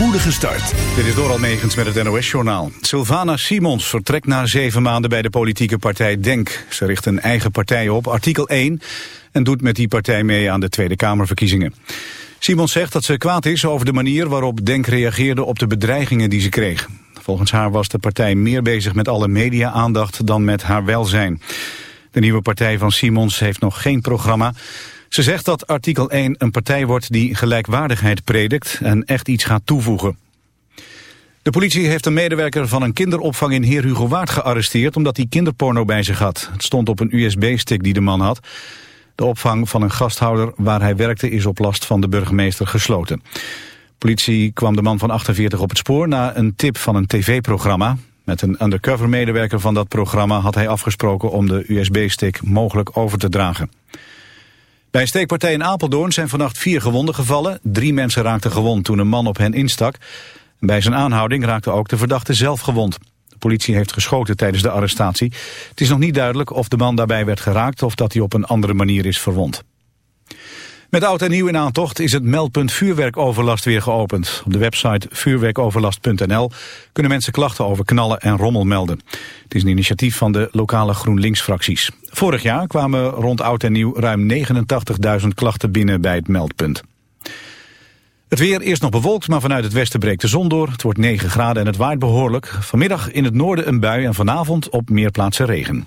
spoedige start. Dit is Doral Megens met het NOS-journaal. Sylvana Simons vertrekt na zeven maanden bij de politieke partij DENK. Ze richt een eigen partij op, artikel 1, en doet met die partij mee aan de Tweede Kamerverkiezingen. Simons zegt dat ze kwaad is over de manier waarop DENK reageerde op de bedreigingen die ze kreeg. Volgens haar was de partij meer bezig met alle media-aandacht dan met haar welzijn. De nieuwe partij van Simons heeft nog geen programma. Ze zegt dat artikel 1 een partij wordt die gelijkwaardigheid predikt en echt iets gaat toevoegen. De politie heeft een medewerker van een kinderopvang in Heer Hugo Waard gearresteerd omdat hij kinderporno bij zich had. Het stond op een USB-stick die de man had. De opvang van een gasthouder waar hij werkte is op last van de burgemeester gesloten. Politie kwam de man van 48 op het spoor na een tip van een tv-programma. Met een undercover medewerker van dat programma had hij afgesproken om de USB-stick mogelijk over te dragen. Bij een steekpartij in Apeldoorn zijn vannacht vier gewonden gevallen. Drie mensen raakten gewond toen een man op hen instak. Bij zijn aanhouding raakte ook de verdachte zelf gewond. De politie heeft geschoten tijdens de arrestatie. Het is nog niet duidelijk of de man daarbij werd geraakt of dat hij op een andere manier is verwond. Met oud en nieuw in aantocht is het meldpunt vuurwerkoverlast weer geopend. Op de website vuurwerkoverlast.nl kunnen mensen klachten over knallen en rommel melden. Het is een initiatief van de lokale GroenLinks-fracties. Vorig jaar kwamen rond oud en nieuw ruim 89.000 klachten binnen bij het meldpunt. Het weer eerst nog bewolkt, maar vanuit het westen breekt de zon door. Het wordt 9 graden en het waait behoorlijk. Vanmiddag in het noorden een bui en vanavond op meer plaatsen regen.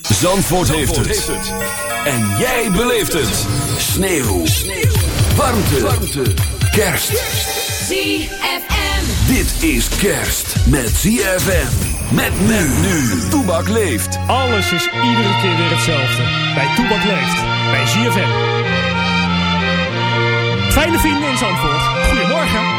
Zandvoort, heeft, het. En jij beleeft het. Sneeuw. Sneeuw. Warmte. Warmte. Kerst. ZFM. Dit is kerst met ZFM. Met men nu. Toebak leeft. Alles is iedere keer weer hetzelfde. Bij Toebak leeft. Bij ZFM. Fijne vrienden in Zandvoort. Goedemorgen.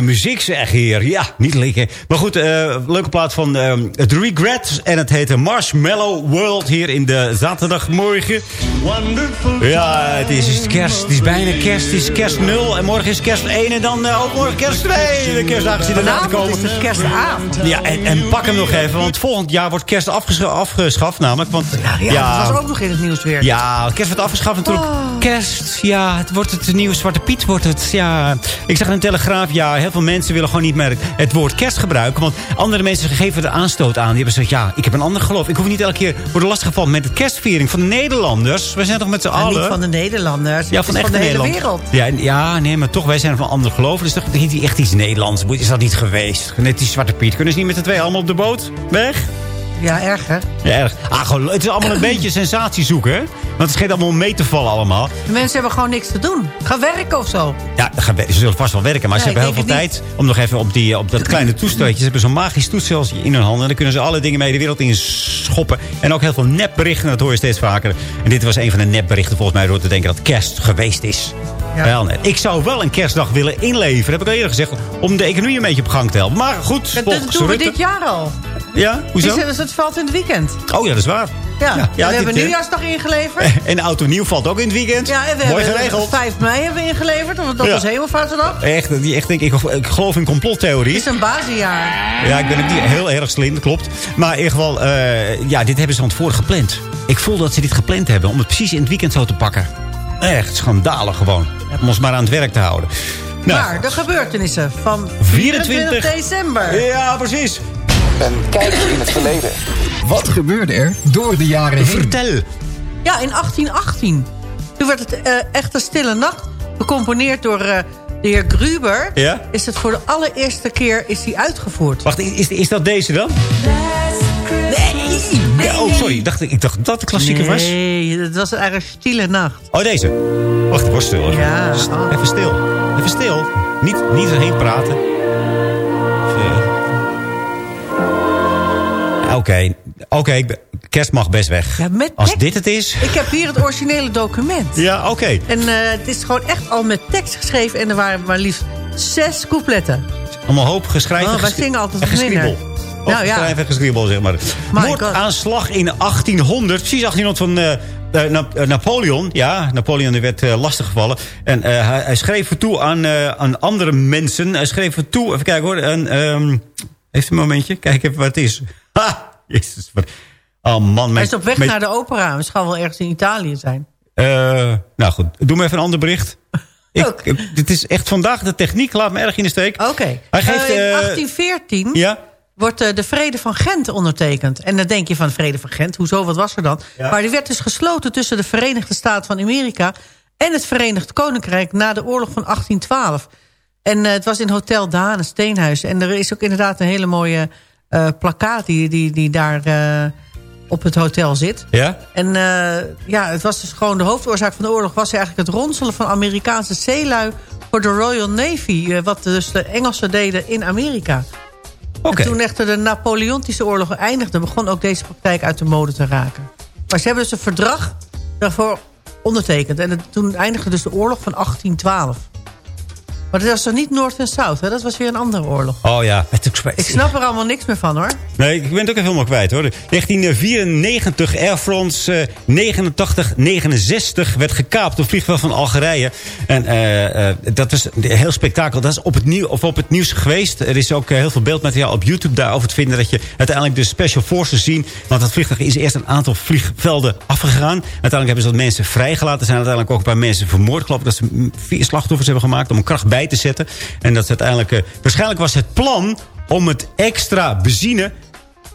Lekkere muziek zeg hier. Ja, niet lekker. Maar goed, eh, leuke plaat van eh, The Regret. En het heet Marshmallow World hier in de zaterdagmorgen. Ja, het is, kerst. Het is bijna kerst. Het is kerst 0 en morgen is kerst 1 en dan eh, ook morgen kerst 2. De kerstdagen zitten eraan te komen. is het kerstavond. Ja, en, en pak hem nog even, want volgend jaar wordt kerst afgescha- afgeschaft namelijk. Want, Ja, dat was ook nog in het nieuws weer. ja, kerst wordt afgeschaft natuurlijk. Kerst, ja, het wordt het nieuwe Zwarte Piet wordt het. Ja, ik zag in de Telegraaf, ja, heel veel mensen willen gewoon niet meer het woord kerst gebruiken. Want andere mensen geven er aanstoot aan. Die hebben gezegd, ja, ik heb een ander geloof. Ik hoef niet elke keer worden lastiggevallen met de kerstviering van de Nederlanders. We zijn toch met z'n En allen... niet van de Nederlanders. Ja, van echt van de hele wereld. Ja, ja, nee, maar toch, wij zijn van andere geloven. Dus toch niet echt iets Nederlands. Is dat niet geweest? Net die Zwarte Piet. Kunnen ze niet met de twee allemaal op de boot? Weg? Ja, erg hè? Ja, erg. Ah, gewoon, het is allemaal een beetje sensatie zoeken, hè? Want het schijnt allemaal mee te vallen allemaal. De mensen hebben gewoon niks te doen. Ga werken of zo. Ja, ze zullen vast wel werken. Maar ze hebben heel veel tijd om nog even op, die, op dat kleine toesteltje. Ze hebben zo'n magisch toestel in hun handen. En dan kunnen ze alle dingen mee de wereld in schoppen. En ook heel veel nepberichten. Dat hoor je steeds vaker. En dit was een van de nepberichten volgens mij. Door te denken dat kerst geweest is. Ja. Wel, nee. Ik zou wel een kerstdag willen inleveren. Heb ik al eerder gezegd. Om de economie een beetje op gang te helpen. Maar goed, Dat, doen we Rutte- dit jaar al. Ja, hoezo? Is het, het valt in het weekend. Oh ja, dat is waar. Ja, Ja, we hebben dit, eh, nieuwjaarsdag ingeleverd. En de auto nieuw valt ook in het weekend. Ja, en we Mooi hebben geregeld. 5 mei hebben we ingeleverd. Want dat Ja. was hemelvaartsdag. Echt, die echt denk ik, ik geloof in Het complottheorie. is een bazenjaar. Ja, ik ben niet heel erg slim, dat klopt. Maar in ieder geval, eh, ja, dit hebben ze van tevoren gepland. Ik voel dat ze dit gepland hebben om het precies in het weekend zo te pakken. Echt schandalig gewoon. Om ons maar aan het werk te houden. Nou, Maar de gebeurtenissen van 24 24 december. Ja, precies. Een kijkje in het verleden. Wat gebeurde er door de jaren heen? Vertel. Ja, in 1818. Toen werd het eh, Echte Stille Nacht gecomponeerd door eh, de heer Gruber. Ja? Is het voor de allereerste keer is die uitgevoerd. Wacht, is, is dat deze dan? Nee. Ja, oh, sorry. Ik dacht, ik dacht dat dat de klassieker was. Nee, het was eigenlijk Stille Nacht. Oh, deze. Wacht, ik was stil. Even, Ja. Even stil. Even stil. Niet, niet erheen praten. Oké, oké. kerst mag best weg. Ja, met Als tekst. dit het is... Ik heb hier het originele document. Ja, oké. En eh, het is gewoon echt al met tekst geschreven. En er waren maar liefst zes coupletten. Allemaal hoop geschreven. Oh, wij zingen altijd en Nou, ja. en geschriebel, zeg maar. Moordaanslag in 1800. Precies 1800 van eh, eh, Na- eh, Napoleon. Ja, Napoleon werd uh, lastiggevallen. En hij, hij schreef toe aan, aan andere mensen. Hij schreef toe... Even kijken hoor. En, ehm, heeft een momentje? Kijk even wat het is. Ha! Jezus. Oh man. Hij is op weg mijn- naar de opera. Het zal wel ergens in Italië zijn. nou goed, doe me even een ander bericht. Ik, dit is echt vandaag de techniek. Laat me erg in de steek. Oké. Hij geeft... In eh, 1814 ja? Wordt eh, de Vrede van Gent ondertekend. En dan denk je van Vrede van Gent, hoezo, wat was er dan? Ja. Maar die werd dus gesloten tussen de Verenigde Staten van Amerika... en het Verenigd Koninkrijk na de oorlog van 1812. En eh, het was in Hotel Daan, een steenhuis. En er is ook inderdaad een hele mooie eh, plakkaat die, die, die daar op het hotel zit. Ja? En ja, het was dus gewoon de hoofdoorzaak van de oorlog... was eigenlijk het ronselen van Amerikaanse zeelui voor de Royal Navy. wat dus de Engelsen deden in Amerika. En toen echter de Napoleontische oorlog eindigde... begon ook deze praktijk uit de mode te raken. Maar ze hebben dus een verdrag daarvoor ondertekend. En het- toen eindigde dus de oorlog van 1812. Maar dat was toch niet Noord en Zuid, hè? Dat was weer een andere oorlog. Oh ja. Ik snap er allemaal niks meer van, hoor. Nee, ik ben het ook even helemaal kwijt hoor. 1994 Air France eh, 8969 werd gekaapt op vliegveld van Algerije. En eh, eh, dat was een heel spektakel. Dat is op het, nieuw, of op het nieuws geweest. Er is ook heel veel beeldmateriaal op YouTube daarover te vinden. Dat je uiteindelijk de Special Forces zien. Want dat vliegtuig is eerst een aantal vliegvelden afgegaan. Uiteindelijk hebben ze wat mensen vrijgelaten. Er zijn uiteindelijk ook een paar mensen vermoord. Ik geloof dat ze vier slachtoffers hebben gemaakt om een kracht bij te zetten. En dat is uiteindelijk... eh, waarschijnlijk was het plan om het extra benzine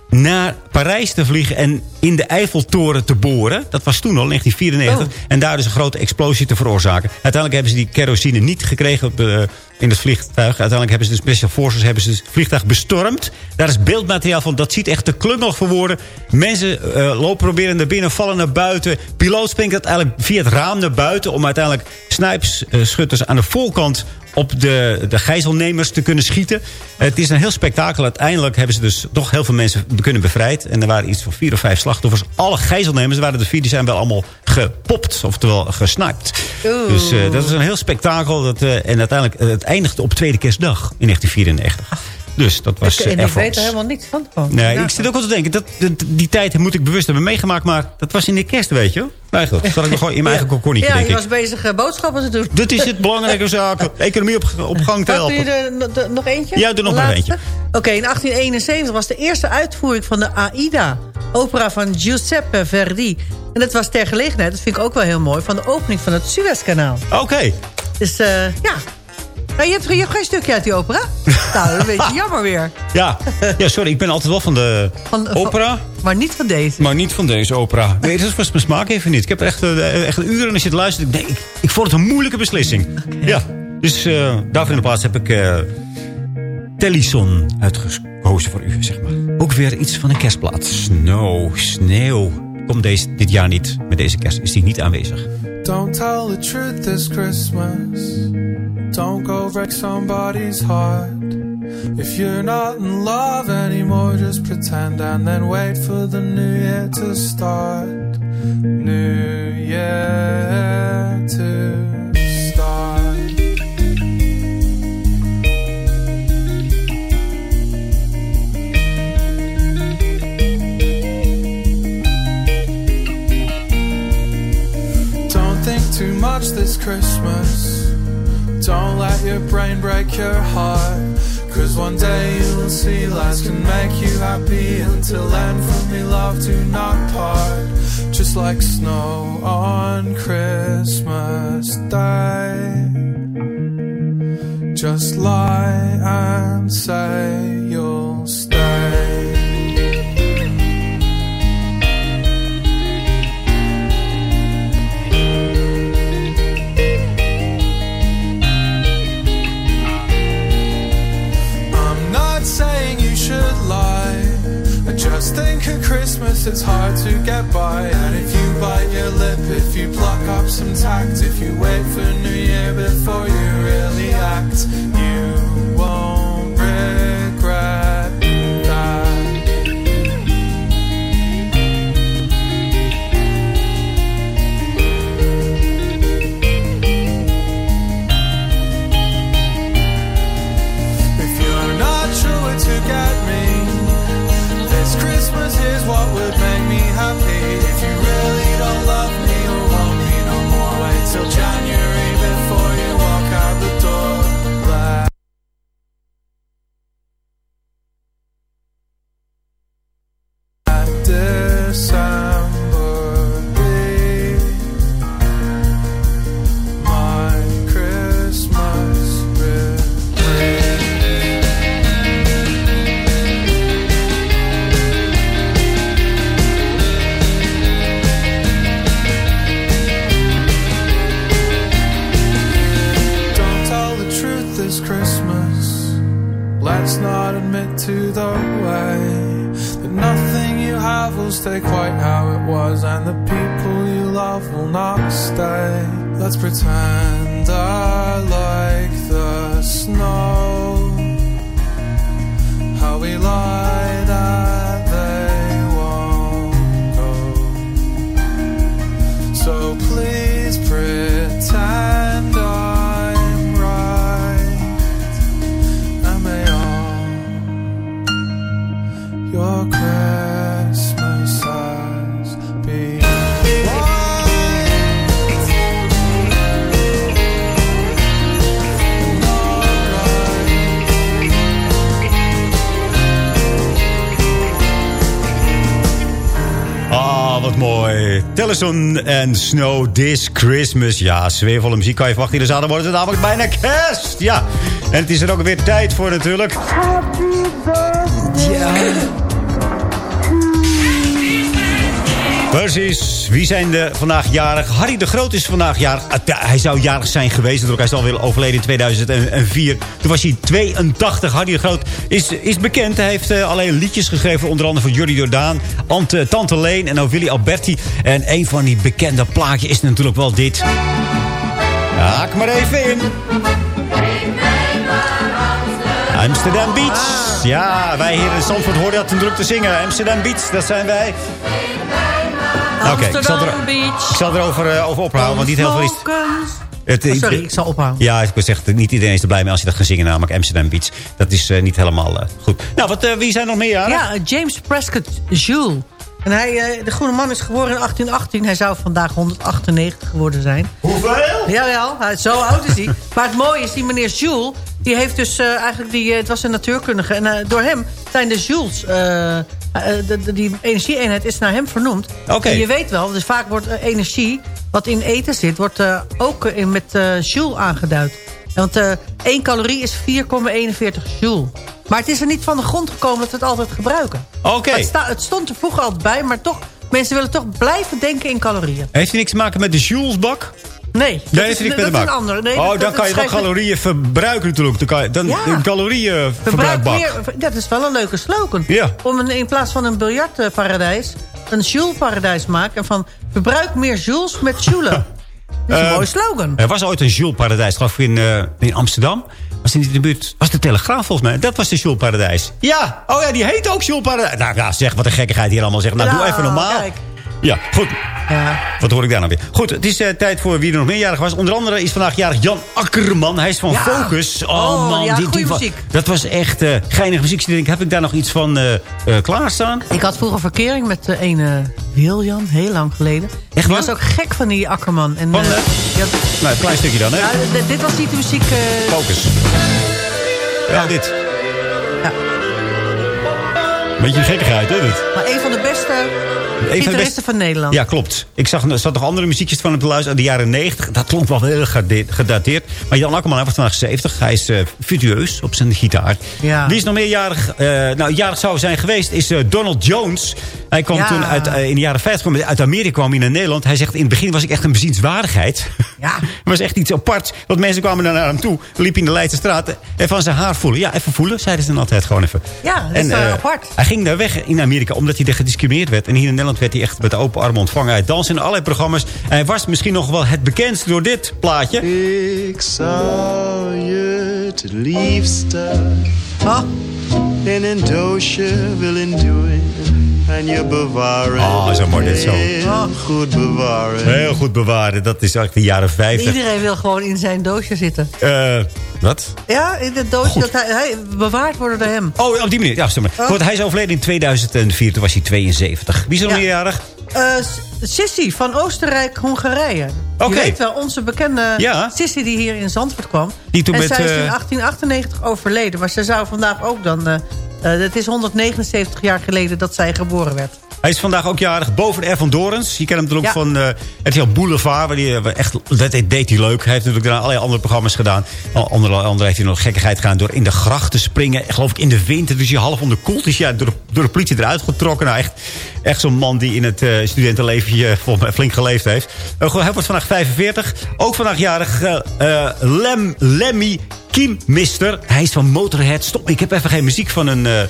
naar Parijs te vliegen en in de Eiffeltoren te boren. Dat was toen al, in 1994. En daar dus een grote explosie te veroorzaken. Uiteindelijk hebben ze die kerosine niet gekregen op, eh, in het vliegtuig. Uiteindelijk hebben ze de Special Forces hebben ze het vliegtuig bestormd. Daar is beeldmateriaal van. Dat ziet echt te klungelig voor woorden. Mensen eh, lopen proberen naar binnen, vallen naar buiten. Piloot springt uiteindelijk via het raam naar buiten... om uiteindelijk snijpschutters aan de voorkant op de, de gijzelnemers te kunnen schieten. Het is een heel spektakel. Uiteindelijk hebben ze dus toch heel veel mensen kunnen bevrijd. En er waren iets van vier of vijf slachtoffers. Alle gijzelnemers waren de vier, die zijn wel allemaal gepopt. Oftewel gesniped. Oeh. Dus eh, dat is een heel spektakel. Dat, eh, en uiteindelijk, eh, het eindigde op tweede kerstdag in 1994. Dus dat was Ik, eh, en Air ik weet er helemaal niets van. Oh, Nee, ik zit ook al te denken. Dat, dat- die tijd moet ik bewust hebben meegemaakt. Maar dat was in de kerst, weet je. Nee, goed. Zat ik nog gewoon in mijn eigen kokonnetje, Ja, denk je ik. was bezig eh, boodschappen te doen. Dat is het belangrijke zaak. Economie op, op gang te Wat, doe je helpen. er de- nog eentje? Ja, doe nog maar eentje. Oké, in 1871 was de eerste uitvoering van de Aida. Opera van Giuseppe Verdi. En dat was ter gelegenheid, dat vind ik ook wel heel mooi... van de opening van het Suezkanaal. Oké. Dus eh, ja... Nou, je, hebt, je hebt geen stukje uit die opera? nou, dat is een beetje jammer weer. Ja. ja, sorry. Ik ben altijd wel van de Van, van- opera. maar niet van deze. Maar niet van deze opera. Nee, dat was mijn smaak even niet. Ik heb er echt, eh, echt een uur en als je het luistert. Ik, denk, ik, ik vond het een moeilijke beslissing. Ja. Dus eh, daarvoor in de plaats heb ik eh Tellison uitgekozen voor u, zeg maar. Ook weer iets van een kerstplaat. Snow, sneeuw. Komt deze, dit jaar niet. Met deze kerst is die niet aanwezig. Don't tell the truth this Christmas. Don't go break somebody's heart. If you're not in love anymore, just pretend and then wait for the new year to start. New year to start. Don't think too much this Christmas. Don't let your brain break your heart. Cause one day you will see lies can make you happy. Until then, from me, love, do not part. Just like snow on Christmas Day. Just lie and say think Christmas it's hard to get by. And if you bite your lip, if you pluck up some tact, if you wait for New Year before you really act, you En Snow This Christmas. Ja, zweervolle muziek kan je verwachten. Iedere zaterdag wordt het namelijk bijna kerst. Ja, en het is er ook weer tijd voor natuurlijk. Precies. Wie zijn er vandaag jarig? Harry de Groot is vandaag jarig. Ah, hij zou jarig zijn geweest. natuurlijk. Hij is alweer overleden in 2004. Toen was hij 82. Harry de Groot is, is bekend. Hij heeft uh, alleen liedjes geschreven. Onder andere voor Jurry Jordaan, Ante, Tante Leen en Willy Alberti. En een van die bekende plaatjes is natuurlijk wel dit. Haak maar even in. Amsterdam Beach. Ja, wij hier in Zandvoort hoorden dat toen druk te zingen. Amsterdam Beach, dat zijn wij. Oké, ik zal er, Amsterdam Beach. ik zal erover eh, over ophouden, want niet heel veel is... Het, Oh, sorry, ik zal ophouden. Ja, ik wil zeggen, niet iedereen is er blij mee als je dat gaat zingen, namelijk Amsterdam Beach. Dat is eh, niet helemaal eh, goed. Nou, wat, eh, wie zijn nog meer jaren? Ja, James Prescott Jules. En hij, eh, de groene man is geboren in 1818. Hij zou vandaag 198 geworden zijn. Hoeveel? Jawel, hij, zo oud is hij. Maar het mooie is, die meneer Jules... die heeft dus eh, eigenlijk... Die, eh, het was een natuurkundige. En eh, door hem zijn de Jules... eh, eh, de, de- die energieeenheid is naar hem vernoemd. Oké. En je weet wel, dus vaak wordt eh, energie... wat in eten zit, wordt eh, ook eh, in, met eh Joule aangeduid. Want eh 1 calorie is 4,41 joule. Maar het is er niet van de grond gekomen dat we het altijd gebruiken. Oké. Het, het stond er vroeger altijd bij, maar toch... Mensen willen toch blijven denken in calorieën. Heeft hij niks te maken met de Julesbak? Nee, dat is, dat een ander. Nee, oh, dat- dan kan je wel schrijft- calorieën verbruiken natuurlijk. Dan kan je, dan Ja. meer, dat is wel een leuke slogan. Ja. Om een, in plaats van een biljartparadijs... een Joule-paradijs maken. En van verbruik meer Joules met Joule. Dat is een Eh, mooie slogan. Er was ooit een Jules Paradijs, geloof ik, in, eh, in Amsterdam. Was het niet in de buurt? Was de Telegraaf volgens mij? Dat was de Jules Paradijs. Ja, oh ja, die heet ook Jules Paradijs. Nou ja, zeg, wat een gekkigheid hier allemaal zeggen. Nou, doe even normaal. kijk. Ja, goed. Ja. Wat hoor ik daar nou weer? Goed, het is eh, tijd voor wie er nog meerjarig was. Onder andere is vandaag jarig Jan Akkerman. Hij is van Ja. Focus. Oh, Oh, man, ja, die, die muziek. dat was echt eh geinige muziek. Ik denk, heb ik daar nog iets van eh, klaarstaan? Ik had vroeger verkering met de ene Wiljan, heel lang geleden. Echt waar? was ook gek van die Akkerman. En, Van, had- Nou, een klein stukje dan, hè? dit was niet de muziek... Focus. Ja, dit. Ja. Beetje gekkigheid, hè, dit? maar een van de beste Een van de gitaristen beste- van Nederland. Ja, klopt. Ik zag, er zat nog andere muziekjes van hem te luisteren uit de jaren 90. Dat klonk wel heel gedateerd. Maar Jan Akkerman, hij wordt vandaag 70. Hij is eh virtueus op zijn gitaar. Ja. Wie is nog meerjarig? eh nou, jarig zou zijn geweest is eh, Donald Jones. Hij kwam Ja. toen uit, in de jaren 50 kwam hij uit Amerika kwam hij naar Nederland. Hij zegt, in het begin was ik echt een bezienswaardigheid. Ja. Het was echt iets apart. Want mensen kwamen dan naar hem toe. Liep in de Leidse straat. En van zijn haar voelen. Ja, even voelen, zeiden ze dan altijd gewoon even. Ja, dat is eh, apart. Hij ging daar weg in Amerika omdat hij er gediscrimineerd werd. En hier in Nederland werd hij echt met open armen ontvangen. Hij danste in allerlei programma's. En hij was misschien nog wel het bekendst door dit plaatje. Ik zou je te liefste in een doosje willen doen. En je bewaren. Oh, zo mooi, dit zo. Heel goed bewaren. Heel goed bewaren. Dat is eigenlijk de jaren 50. iedereen wil gewoon in zijn doosje zitten. Eh, wat? Ja, in het doosje dat hij, hij bewaard wordt door hem. Oh, op die manier. Ja, stem maar. Oh. Goed, hij is overleden in 2004. Toen was hij 72. Wie is er nog Ja. meerjarig? Eh, Sissy van Oostenrijk-Hongarije. Oké. Je weet wel, onze bekende Ja. Sissy die hier in Zandvoort kwam. Die toen en met, zij is eh, in 1898 overleden. Maar ze zou vandaag ook dan... eh, het is 179 jaar geleden dat zij geboren werd. Hij is vandaag ook jarig. Boven R. van Dorens. Je kent hem natuurlijk Ja. van uh, RTL Boulevard. Waar die, eh, echt, dat deed hij leuk. Hij heeft natuurlijk daarna allerlei andere programma's gedaan. Onder andere heeft hij nog gekkigheid gedaan door in de gracht te springen. Geloof ik in de winter. Dus je half onderkoeld is. Ja, door, de, door de politie eruit getrokken. Nou, echt, echt zo'n man die in het uh, studentenleven volgens mij flink geleefd heeft. Uh, hij wordt vandaag 45. Ook vandaag jarig uh, Lem, Lemmy Kimmister. Hij is van Motorhead. Stop, ik heb even geen muziek van een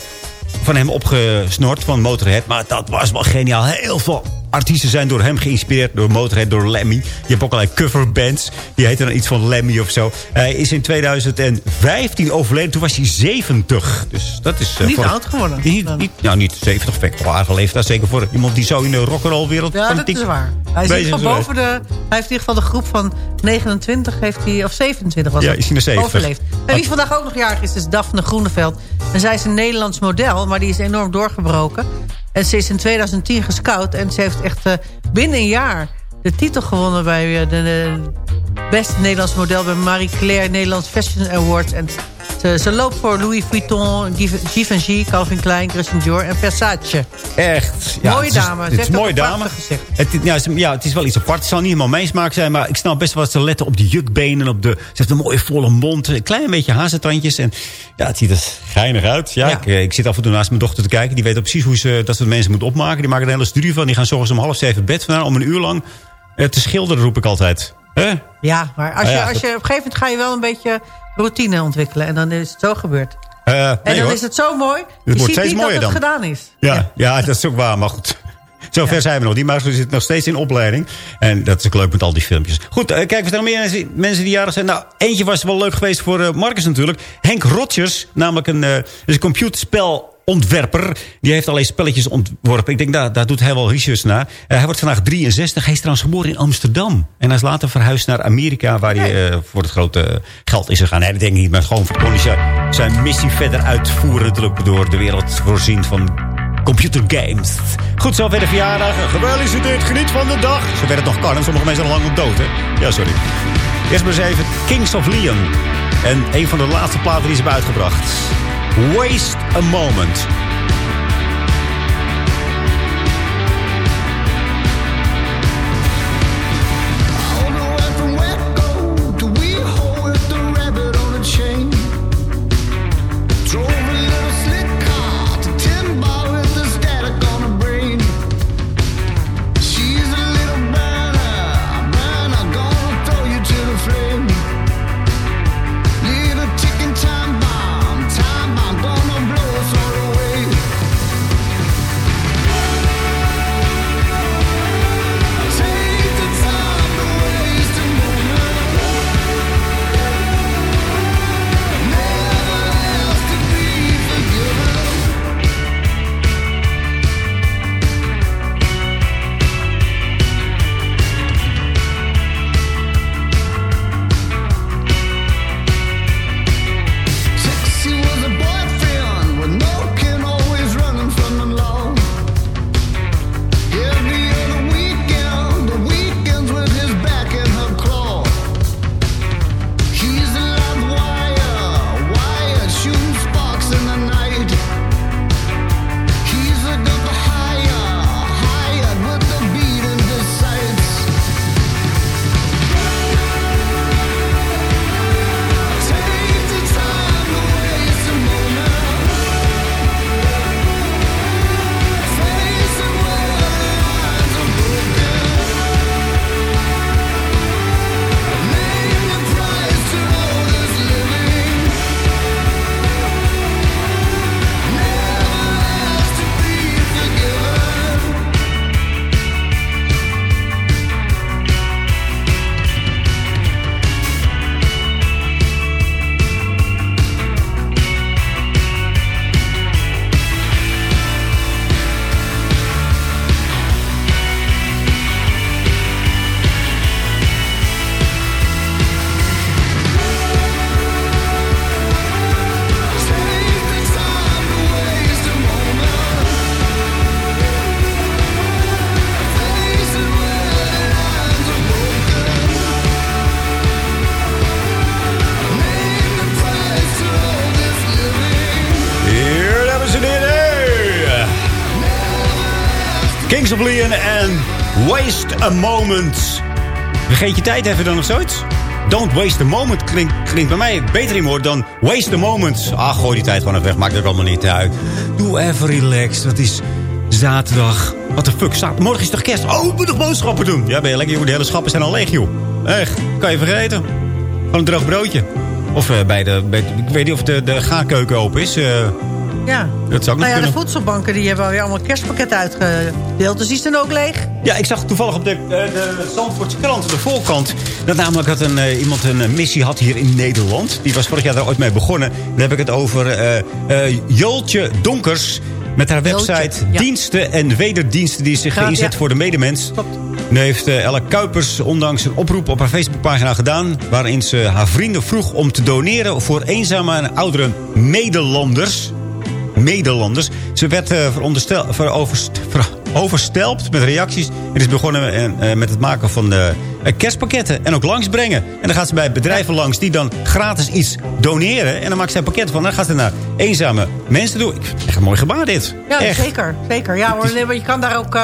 van hem opgesnort van Motorhead. Maar dat was wel geniaal. Heel veel artiesten zijn door hem geïnspireerd. Door Motorhead, door Lemmy. Je hebt ook allerlei coverbands. Die heten dan iets van Lemmy of zo. Hij is in 2015 overleden. Toen was hij 70. Dus dat is... Uh, niet oud geworden. Niet, niet, nou, niet 70. Vind ik aardige leeftijd. Zeker voor iemand die zo in de rock'n'roll wereld... Ja, dat is waar. Hij is geval boven de... Hij heeft in ieder geval de groep van 29 heeft hij... Of 27 was ja, is hij 70. Overleefd. En wie vandaag ook nog jarig is, is Daphne Groeneveld. En zij is een Nederlands model, maar die is enorm doorgebroken. En ze is in 2010 gescout. En ze heeft echt uh, binnen een jaar de titel gewonnen bij de, de beste Nederlands model... bij Marie Claire Nederlands Fashion Awards. En ze, ze, loopt voor Louis Vuitton, Givenchy, Calvin Klein, Christian Dior en Versace. Echt. Ja, mooie het is, dame. Het is een mooie dame. Het, ja, ja, het is wel iets apart. Het zal niet helemaal mijn smaak zijn. Maar ik snap best wel wat ze letten op de jukbenen. Op de, ze heeft een mooie volle mond. Een klein beetje hazentandjes. En ja, het ziet er geinig uit. Ja, ja. Ik, ik, zit af en toe naast mijn dochter te kijken. Die weet precies hoe ze dat soort mensen moet opmaken. Die maken een hele studie van. Die gaan zorgens om half zeven bed vandaan. Om een uur lang uh, te schilderen, roep ik altijd. Huh? Ja, maar als je, als je, op een gegeven moment ga je wel een beetje routine ontwikkelen. En dan is het zo gebeurd. Uh, nee, en dan hoor. is het zo mooi. Het je wordt ziet steeds niet mooier dat het dan. gedaan is. Ja, ja. ja, dat is ook waar. Maar goed. Zover zijn we nog. Die muisjes zit nog steeds in opleiding. En dat is ook leuk met al die filmpjes. Goed, eh, kijk, we staan nog meer mensen, mensen die jarig zijn. Nou, eentje was wel leuk geweest voor eh, Marcus natuurlijk. Henk Rotjes, namelijk een, eh, is een computerspel ontwerper. Die heeft alleen spelletjes ontworpen. Ik denk, daar, daar doet hij wel research naar. Eh, hij wordt vandaag 63. Hij is trouwens geboren in Amsterdam. En hij is later verhuisd naar Amerika... waar hij eh, voor het grote geld is gegaan. Nee, dat denk ik niet. Maar gewoon voor kon zijn, zijn missie verder uitvoeren... druk door de wereld voorzien van computergames. Goed, zover de verjaardag. Gefeliciteerd, geniet van de dag. Zo werd het nog kan. En sommige mensen zijn al lang op dood, hè? Ja, sorry. Eerst maar eens even Kings of Leon. En een van de laatste platen die ze hebben uitgebracht. Waste a Moment. A Moment. Vergeet je tijd even dan nog zoiets? Don't waste a moment klinkt, bij mij beter in woord dan waste a moment. Ah, gooi die tijd gewoon even weg. Maakt er allemaal niet uit. Doe even relaxed. Het is zaterdag. What the fuck? Zaterdag. Morgen is toch kerst? Oh, ik moet nog boodschappen doen. Ja, ben je lekker. De hele schappen zijn al leeg, joh. Echt. Kan je vergeten. Van een droog broodje. Of eh, bij, de, bij Ik weet niet of de, de gaarkeuken open is. eh, Ja. dat zou Nou ja, de voedselbanken die hebben alweer allemaal kerstpakketten uitgedeeld. Dus die zijn ook leeg. Ja, ik zag toevallig op de, eh, de Zandvoortse krant, de voorkant... dat namelijk dat een, eh, iemand een eh, missie had hier in Nederland. Die was vorig jaar daar ooit mee begonnen. Dan heb ik het over Joltje Donkers... met haar Joltje, website ja. Diensten en Wederdiensten... die zich inzet ja. voor de medemens. Nu heeft Elle Kuipers ondanks een oproep op haar Facebookpagina gedaan... waarin ze haar vrienden vroeg om te doneren... voor eenzame en oudere Nederlanders... Nederlanders. Ze werd veronderstel- veroverst- ver- overstelpt met reacties. En is begonnen eh, met het maken van eh, kerstpakketten. En ook langsbrengen. En dan gaat ze bij bedrijven langs die dan gratis iets doneren. En dan maakt zij een pakket van. En dan gaat ze naar eenzame mensen toe. Echt een mooi gebaar dit. Ja, echt. zeker. zeker. Ja, hoor, je kan daar ook...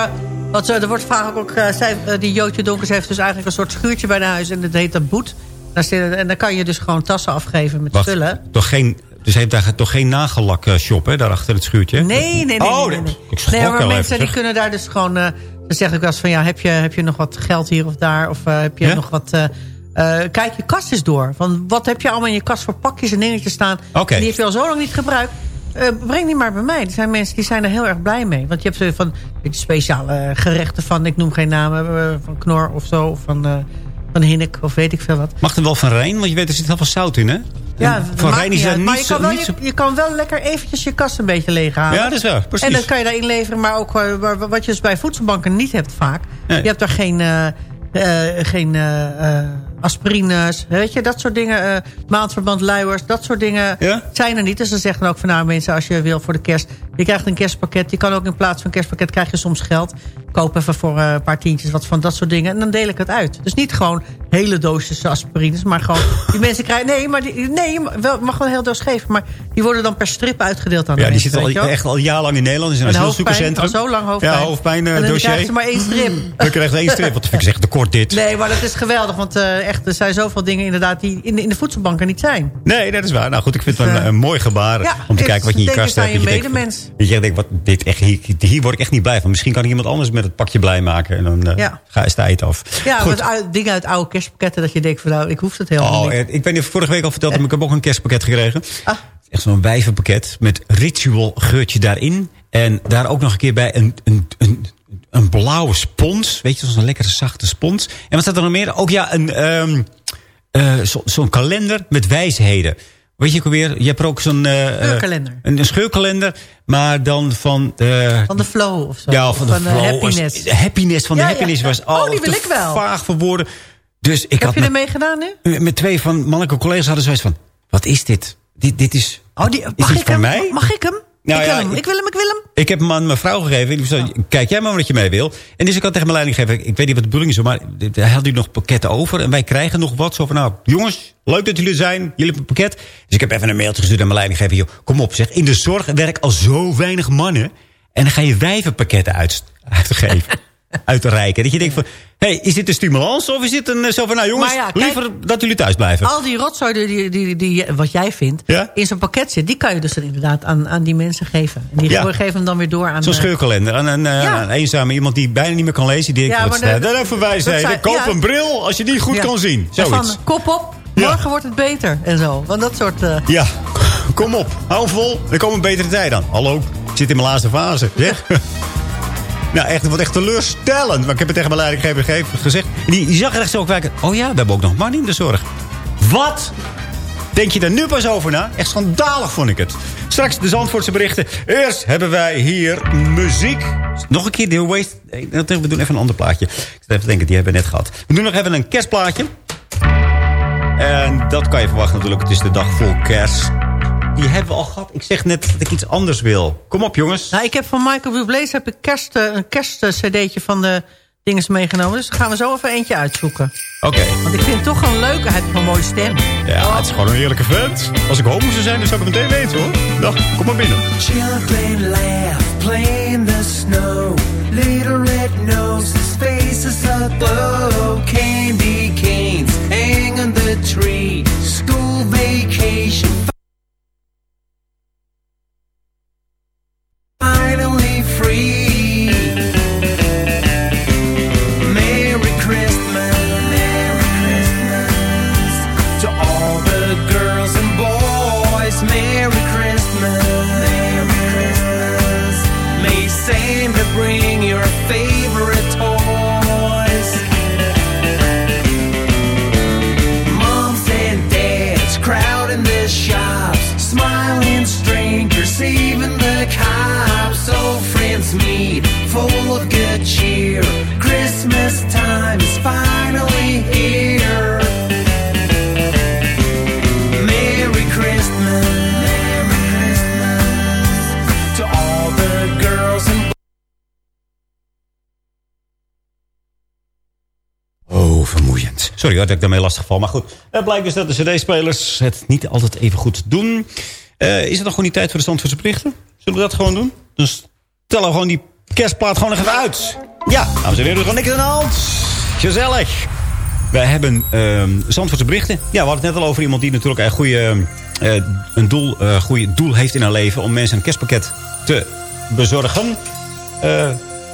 want er wordt vaak ook... zij, die Jootje Donkers heeft dus eigenlijk een soort schuurtje bij de huis. En dat heet dat boet. En dan kan je dus gewoon tassen afgeven met Wacht, toch geen, dus heeft daar toch geen nagellak eh, shop hè, daar achter het schuurtje? Nee, nee, nee. Oh, nee, nee. ik nee maar mensen even, die kunnen daar dus gewoon... eh dan zeg ik wel eens van... Ja, heb je, heb je nog wat geld hier of daar? Of eh, heb je Ja? nog wat... kijk je kast eens door. Van wat heb je allemaal in je kast voor pakjes en dingetjes staan? Die heb je al zo lang niet gebruikt. breng die maar bij mij. Er zijn mensen die zijn er heel erg blij mee. Want je hebt van speciale gerechten van... ik noem geen namen, van Knor of zo. Of van, van Hinnik of weet ik veel wat. Mag er wel van Rijn? Want je weet, er zit heel veel zout in, hè? Ja, dat van Rijn is niet Maar je zo... kan, wel, niet zo- je, je kan wel lekker eventjes je kast een beetje leeghalen. Ja, dat is waar, precies. En dan kan je daarin leveren, maar ook eh, wa- wa- wat je dus bij voedselbanken niet hebt vaak. Nee. Je hebt daar geen, eh, eh, geen aspirines, weet je, dat soort dingen. maandverband, luiers, dat soort dingen Ja? zijn er niet. Dus ze zeggen ook van nou mensen, als je wil voor de kerst... je krijgt een kerstpakket. Je kan ook in plaats van een kerstpakket krijg je soms geld. Koop even voor eh, een paar tientjes wat van dat soort dingen. En dan deel ik het uit. Dus niet gewoon hele doosjes aspirines, maar gewoon... die mensen krijgen... Nee, maar die, nee, je mag wel, mag wel een heel doos geven. Maar die worden dan per strip uitgedeeld aan de Ja, die mensen, zit al, weet je wel. echt al jarenlang in Nederland. Is een al zo lang hoofdpijn. Ja, hoofdpijn eh, En dan dossier. krijgen ze maar één strip. Dan krijg je één strip. Wat vind ik zeg, tekort dit. Nee, maar dat is geweldig. Want eh, echt, er zijn zoveel dingen inderdaad die in de, in de voedselbanken niet zijn. Nee, dat is waar. Nou goed, ik vind het Dus, een, een mooi gebaar ja, om te kijken wat je in je kast hebt. je medemens. Dat je denkt, wat, dit echt, hier, hier word ik echt niet blij van. Misschien kan ik iemand anders met het pakje blij maken. En dan eh, Ja. ga je tijd af. Ja, Goed. met dingen uit oude kerstpakketten dat je denkt van nou, ik hoef het helemaal Oh, niet. ik weet niet of ik vorige week al verteld heb, maar ik heb ook een kerstpakket gekregen. Ah. Echt zo'n wijvenpakket met ritual geurtje daarin. En daar ook nog een keer bij een, een, een, een blauwe spons. Weet je, zo'n lekkere zachte spons. En wat staat er nog meer? Ook ja, een, ehm, eh, zo- zo'n kalender met wijsheden. Weet je ook alweer? Je hebt er ook zo'n... eh, eh, Scheurkalender. Een, een scheurkalender, maar dan van... eh, Van de flow of zo. ja, van de eh, flow. happiness. Was, happiness van de Ja, happiness ja. was Oh, oh, die wil te ik wel. vaag voor woorden. Dus ik Heb had je ermee gedaan nu? met twee van mannelijke collega's hadden zoiets van... Wat is dit? Dit, dit is... Oh, die, mag ik hem? mij? Mag ik hem? Nou ik, ja, wil hem. ik- ik wil hem, ik wil hem. Ik heb hem aan mijn vrouw gegeven. Die zei, kijk jij maar wat je mee wil. En dus ik had tegen mijn leidinggever... Ik weet niet wat de bedoeling is, maar hij had nu nog pakketten over. En wij krijgen nog wat. Zo van, nou, jongens, leuk dat jullie er zijn. Jullie hebben een pakket. Dus ik heb even een mailtje gestuurd aan mijn leidinggever. Joh, kom op, zeg. In de zorg werken al zo weinig mannen. En dan ga je wijvenpakketten uit, uitgeven. uitreiken. Dat je denkt van, hey, is dit een stimulans? Of is dit een eh, zo van, nou jongens, ja, kijk- liever dat jullie thuis blijven. Al die rotzooi die, die, die, die- wat jij vindt, Ja? in zo'n pakket zit... die kan je dus dan inderdaad aan, aan die mensen geven. En die Ja. geven hem dan weer door aan... Zo'n eh, scheurkalender. Een, eh, Ja. een eenzame iemand die bijna niet meer kan lezen. Die Ja, maar daar even dat zijn? Koop een bril als je niet goed kan zien. en Zoiets. Van, kop op, morgen wordt het beter en zo. Want dat soort... Ja, kom op. Hou vol. Er komen betere tijden aan. Hallo, ik zit in mijn laatste fase. Zeg. nou, echt, wordt echt teleurstellend. Maar ik heb het tegen mijn leidinggever gezegd. Die, die zag er echt zo kijken. Oh ja, we hebben ook nog mannen in de zorg. Wat? Denk je daar nu pas over na? Echt schandalig vond ik het. Straks de Zandvoortse berichten. Eerst hebben wij hier muziek. Nog een keer de Waste. We doen even een ander plaatje. Ik even denken, die hebben we net gehad. We doen nog even een kerstplaatje. En dat kan je verwachten natuurlijk. Het is de dag voor kerst. Die hebben we al gehad. Ik zeg net dat ik iets anders wil. Kom op, jongens. Nou, ik heb van Michael Bublé heb ik kerst, eh, een kerstcd'tje van de dinges meegenomen. Dus dan gaan we zo even eentje uitzoeken. Oké. Want ik vind het toch een leuke, hij heeft een mooie stem. Ja, het is gewoon een heerlijke vent. Als ik homo zou zijn, dan zou ik het meteen weten, hoor. Nou, kom maar binnen. Children laugh, play in the snow. Little red noses, faces aglow. Candy dat ik daarmee lastig val. Maar goed, het blijkt dus dat de cd-spelers het niet altijd even goed doen. Eh, is het nog gewoon niet tijd voor de stand voor zijn plichten? Zullen we dat gewoon doen? Dus tellen we gewoon die kerstplaat gewoon even uit. Ja, dames en heren, er is gewoon niks aan de hand. Gezellig. Wij hebben ehm Zandvoortse berichten. Ja, we hadden het net al over iemand die natuurlijk een goede, eh, een doel, eh, goede doel heeft in haar leven... om mensen een kerstpakket te bezorgen.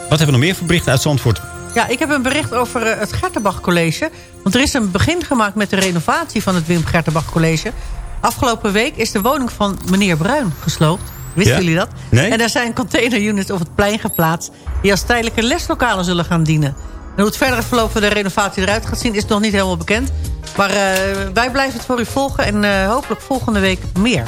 Wat hebben we nog meer voor berichten uit Zandvoort? Ja, ik heb een bericht over eh, het Gertenbach College. Want er is een begin gemaakt met de renovatie van het Wim Gertenbach College. Afgelopen week is de woning van meneer Bruin gesloopt. Wisten Ja? jullie dat? Nee. En daar zijn containerunits op het plein geplaatst... die als tijdelijke leslokalen zullen gaan dienen. En hoe het verdere verloop van de renovatie eruit gaat zien... is nog niet helemaal bekend. Maar eh, wij blijven het voor u volgen en eh, hopelijk volgende week meer.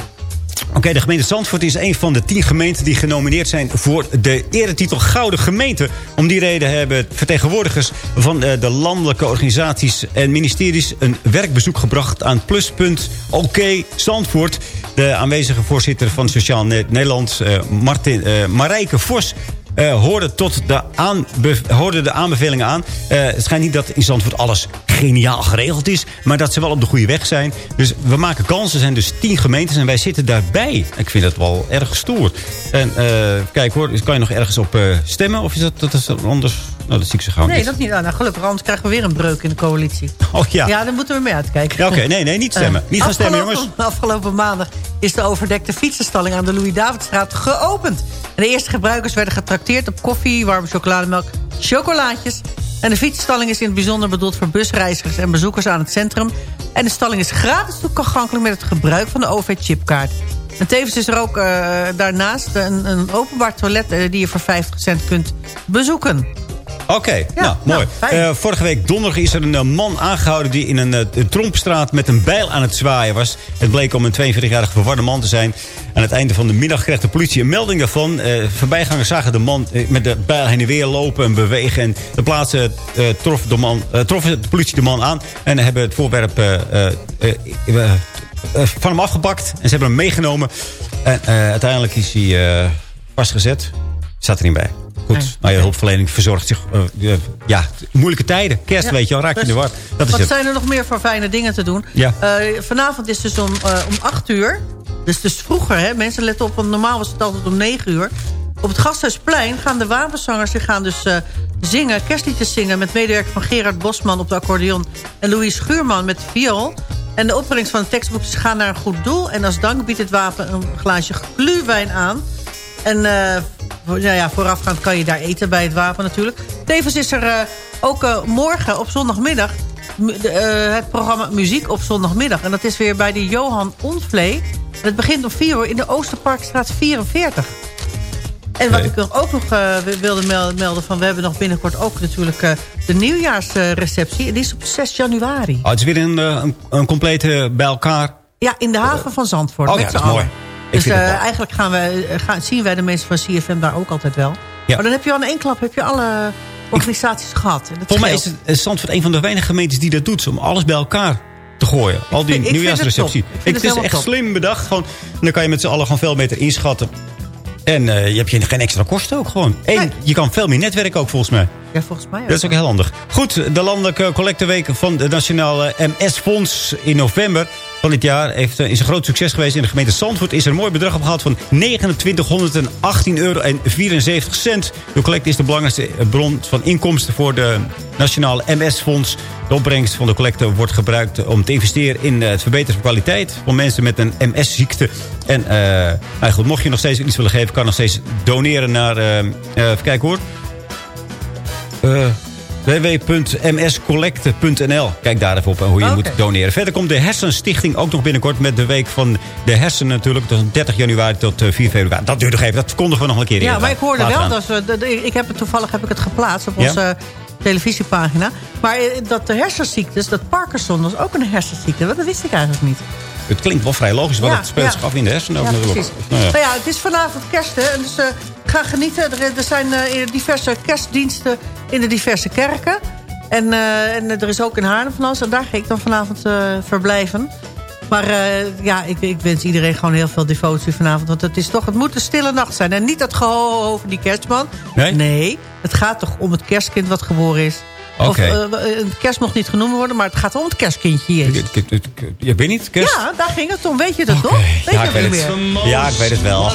Oké, de gemeente Zandvoort is een van de tien gemeenten... die genomineerd zijn voor de eretitel Gouden Gemeente. Om die reden hebben vertegenwoordigers van eh, de landelijke organisaties... en ministeries een werkbezoek gebracht aan Pluspunt Oké Zandvoort. De aanwezige voorzitter van Sociaal Ne- Nederland, eh, Martin, eh, Marijke Vos... hoorde, tot de hoorde de aanbevelingen aan. Het schijnt niet dat in Zandvoort alles geniaal geregeld is... maar dat ze wel op de goede weg zijn. Dus we maken kansen. Er zijn dus tien gemeentes en wij zitten daarbij. Ik vind dat wel erg stoer. En eh, kijk hoor, kan je nog ergens op eh, stemmen? Of is dat, dat is anders? Nou, dat zie ik zo gauw Nee, niet. dat niet. Nou, gelukkig, anders krijgen we weer een breuk in de coalitie. Oh ja. Ja, daar moeten we mee uitkijken. Ja, Oké, nee, nee, niet stemmen. Niet gaan stemmen, jongens. Afgelopen maandag is de overdekte fietsenstalling aan de Louis-Davidstraat geopend. En de eerste gebruikers werden getrakteerd op koffie, warme chocolademelk, chocolaatjes. En de fietsenstalling is in het bijzonder bedoeld voor busreizigers en bezoekers aan het centrum. En de stalling is gratis toegankelijk met het gebruik van de OV-chipkaart. En tevens is er ook eh, daarnaast een, een openbaar toilet eh, die je voor 50 cent kunt bezoeken. Oké, nou, mooi. fijn. Eh, vorige week donderdag is er een eh, man aangehouden... die in een uh, trompstraat met een bijl aan het zwaaien was. Het bleek om een 42-jarige verwarde man te zijn. Aan het einde van de middag kreeg de politie een melding daarvan. Eh, voorbijgangers zagen de man eh, met de bijl heen en weer lopen en bewegen. En de plaats eh, trof, de man, eh, trof de politie de man aan. En hebben het voorwerp eh, eh, eh, eh, eh, van hem afgepakt. En ze hebben hem meegenomen. En eh, uiteindelijk is hij eh, vastgezet. Staat er niet bij. Goed, Nee. nou, je hulpverlening verzorgt zich... eh, eh, ja, moeilijke tijden. Kerst, Ja, weet je wel, raak je in de war. Dat is Wat het. zijn er nog meer voor fijne dingen te doen? Ja. Eh, vanavond is dus om, eh, om 8 uur. Dus, dus vroeger, hè, mensen letten op, want normaal was het altijd om 9 uur. Op het Gasthuisplein gaan de wapenzangers die gaan dus zingen, kerstliedjes zingen... met medewerking van Gerard Bosman op de accordeon... en Louis Schuurman met viool. En de opbrengst van de tekstboekjes gaan naar een goed doel. En als dank biedt het wapen een glaasje gluwijn aan. En nou ja, voorafgaand kan je daar eten bij het wapen natuurlijk. Tevens is er eh, ook eh, morgen op zondagmiddag... de, eh, het programma Muziek op zondagmiddag. En dat is weer bij de Johan Onvlee. En Het begint om 4 uur in de Oosterparkstraat 44. En wat ik ook nog wilde mel- melden... van we hebben nog binnenkort ook natuurlijk de nieuwjaarsreceptie. En die is op 6 januari. Oh, het is weer een, een, een complete bij elkaar. Ja, in de haven van Zandvoort. Oh ja, dat is mooi. Dus het eh, eigenlijk gaan we, eh, gaan, zien wij de mensen van CFM daar ook altijd wel. Ja. Maar dan heb je al in één klap heb je alle organisaties gehad. Volgens mij is het, is Zandvoort een van de weinige gemeentes die dat doet. Om alles bij elkaar te gooien. Al die ik nieuwjaarsreceptie. het top. Ik vind het het is echt top. slim bedacht. Gewoon, dan kan je met z'n allen gewoon veel beter inschatten. En eh, je hebt geen extra kosten ook gewoon. En je kan veel meer netwerken ook volgens mij. Ja, volgens mij ook. Dat is ook heel handig. Goed, de landelijke collecteweek van de Nationale MS-fonds in november van dit jaar heeft, eh, is een groot succes geweest. In de gemeente Zandvoort is er een mooi bedrag opgehaald van 2918 euro en 74 cent. De collecte is de belangrijkste eh, bron van inkomsten voor de Nationale MS-fonds. De opbrengst van de collecte wordt gebruikt om te investeren in eh, het verbeteren van kwaliteit van mensen met een MS-ziekte. En nou goed, mocht je nog steeds iets willen geven, kan nog steeds doneren naar, eh, eh, even kijken hoor. Eh, www.mscollecte.nl. Kijk daar even op eh, hoe je moet doneren. Verder komt de Hersenstichting ook nog binnenkort met de week van de hersenen natuurlijk. Dat is van 30 januari tot eh, 4 februari. Dat duurt nog even. Dat kondigen we nog een keer Ja, maar ik hoorde wel dat we, ik heb het toevallig heb ik het geplaatst op onze eh, televisiepagina. Maar eh, dat de hersenziektes, dat Parkinson, dat is ook een hersenziekte. Dat wist ik eigenlijk niet. Het klinkt wel vrij logisch, want Ja, het speelt ja. zich af in de hersenen Ja, precies. Nou ja. Nou ja, het is vanavond kerst, hè. Dus eh, ga genieten. Er, er zijn eh, diverse kerstdiensten in de diverse kerken. En, eh, en er is ook in Haarlem van alles. En daar ga ik dan vanavond eh, verblijven. Maar eh, ja, ik, ik wens iedereen gewoon heel veel devotie vanavond. Want het is toch, het moet een stille nacht zijn. En niet dat geho over die kerstman. Nee? het gaat toch om het kerstkind wat geboren is. Of Oké. eh, een kerst mocht niet genoemd worden, maar het gaat om het kerstkindje. Jezus. Je bent niet kerst? Ja, daar ging het om. Weet je dat toch? Weet Ja, ik weet het. meer? Ja, ik weet het wel.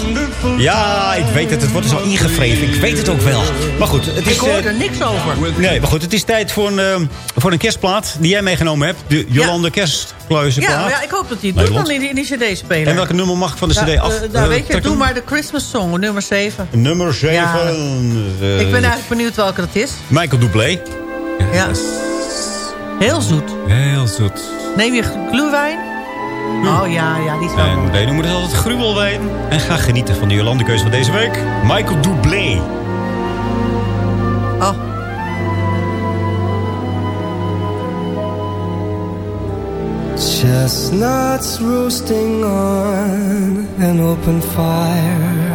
Ja, ik weet het. Het wordt dus al ingevreven. Ik weet het ook wel. Maar goed, het is... Ik hoor eh, er niks over. Nee, maar goed, het is tijd voor een, eh, voor een kerstplaat die jij meegenomen hebt. De Jolande Kerstkluizenplaat. Ja, ja, ik hoop dat hij het doet dan in die, cd-speler. En welke nummer mag ik van de cd af? eh, nou, eh, weet je, doe maar de Christmas Song, nummer 7. Nummer 7. Ja. ik ben eigenlijk benieuwd welke dat is. Michael Dublé. Ja. Heel zoet. Heel zoet. Neem je glühwein Oh ja, ja, die is wel En wij noemen het altijd gruwelwijn. En ga genieten van de Jolandekeus van deze week. Michael Dublé. Oh. Chestnuts roasting on an open fire.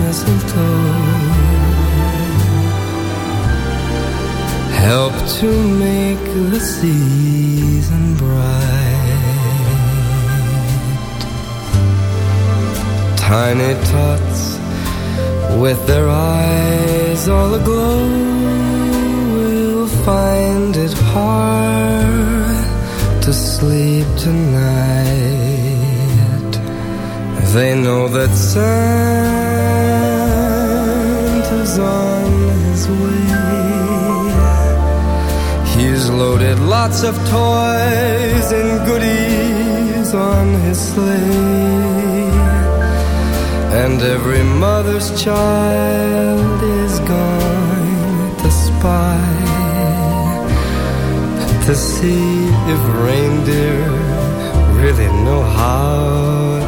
mistletoe help to make the season bright. Tiny tots with their eyes all aglow will find it hard to sleep tonight. They know that Santa's on his way. He's loaded lots of toys and goodies on his sleigh. And every mother's child is going to spy to see if reindeer really know how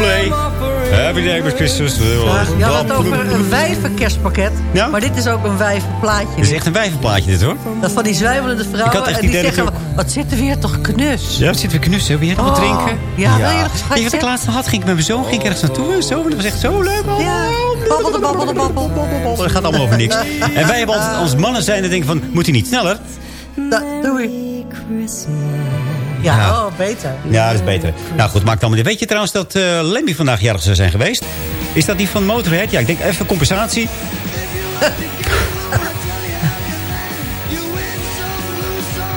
Happy Day with Christmas. Je had het over een wijven kerstpakket. Ja? Maar dit is ook een wijven plaatje. Dit is echt een wijvenplaatje dit hoor. Dat van die zwijmelende Ik vrouwen. had echt en die dat zeggen, wat zit er weer toch knus. Ja, het zit weer knussen. Wil je nog wat Oh, drinken? ja, wil je je wat ik zitten? laatst had? Ging ik met mijn zoon ging ik ergens naartoe. Zo, dat was echt zo leuk. Oh, Ja, babbelde, babbelde, babbelde. Dat gaat allemaal over niks. En wij hebben altijd als mannen zijn en denken van... Moet hij niet sneller? Da, doei. Ja, Ja. oh, beter. Ja, dat is beter. Nou goed, maakt allemaal niet. Weet je trouwens dat eh Lemmy vandaag jarig zou zijn geweest? Is dat die van Motorhead? Ja, ik denk even compensatie.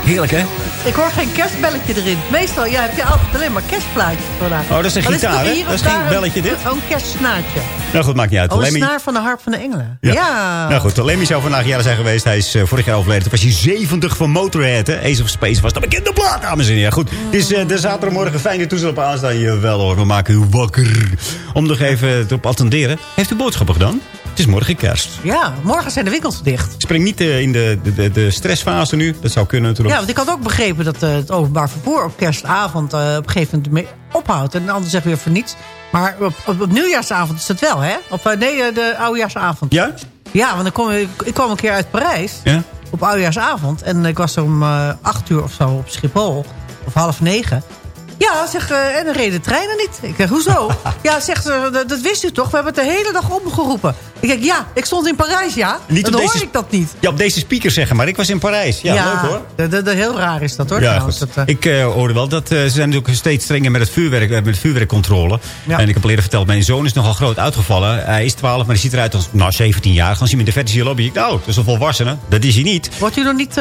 Heerlijk, hè? Ik hoor geen kerstbelletje erin. Meestal ja, heb je altijd alleen maar kerstplaatjes vandaag. Oh, dat is een gitaar, hè? Dat is geen belletje, een- dit? Een kerstsnaartje. Nou goed, maakt niet uit. Oh, een Lemmy... snaar van de harp van de engelen. Ja. Ja. Nou goed, Lemmy zou vandaag jarig zijn geweest. Hij is eh, vorig jaar overleden. Toen was hij 70 van Motorhead. Hè? Ace of Space was dat bekende plaat, dames en heren. Goed, het is eh, de zaterdagmorgen. Fijne toestel op aanstaan. Jawel hoor, we maken u wakker. Om nog even te op attenderen. Heeft u boodschappen gedaan? Het is morgen kerst. Ja, morgen zijn de winkels dicht. Ik spring niet eh, in de, de, de, stressfase nu. Dat zou kunnen natuurlijk. Ja, want ik had ook begrepen dat eh, het openbaar vervoer op kerstavond eh, op een gegeven moment ophoudt. En de ander zegt weer voor niets. Maar op, op, op nieuwjaarsavond is dat wel, hè? Eh, nee, de oudejaarsavond. Ja? Ja, want dan kom ik, ik kwam een keer uit Parijs. Ja? Op oudejaarsavond. En ik was om acht uur of zo op Schiphol. Of half negen. Ja, zeg, eh, en dan reden de treinen niet. Ik zeg, hoezo? ja, zegt ze, dat, dat wist u toch? We hebben het de hele dag omgeroepen. Ik denk, ja, ik stond in Parijs, ja. Niet dan op hoorde deze- ik dat niet. Ja, op deze speaker zeggen, maar ik was in Parijs. Ja, leuk hoor. de- de- de- heel raar is dat hoor. Ja. Dat, eh, Ik eh, hoorde wel dat ze zijn natuurlijk steeds strenger met het vuurwerk, met vuurwerkcontrole. Ja. En ik heb al eerder verteld, mijn zoon is nogal groot uitgevallen. Hij is 12, maar hij ziet eruit als nou, 17 jaar. Als je hem in de verte denk ik, nou, dat is een volwassene. Dat is hij niet. wordt, u nog niet,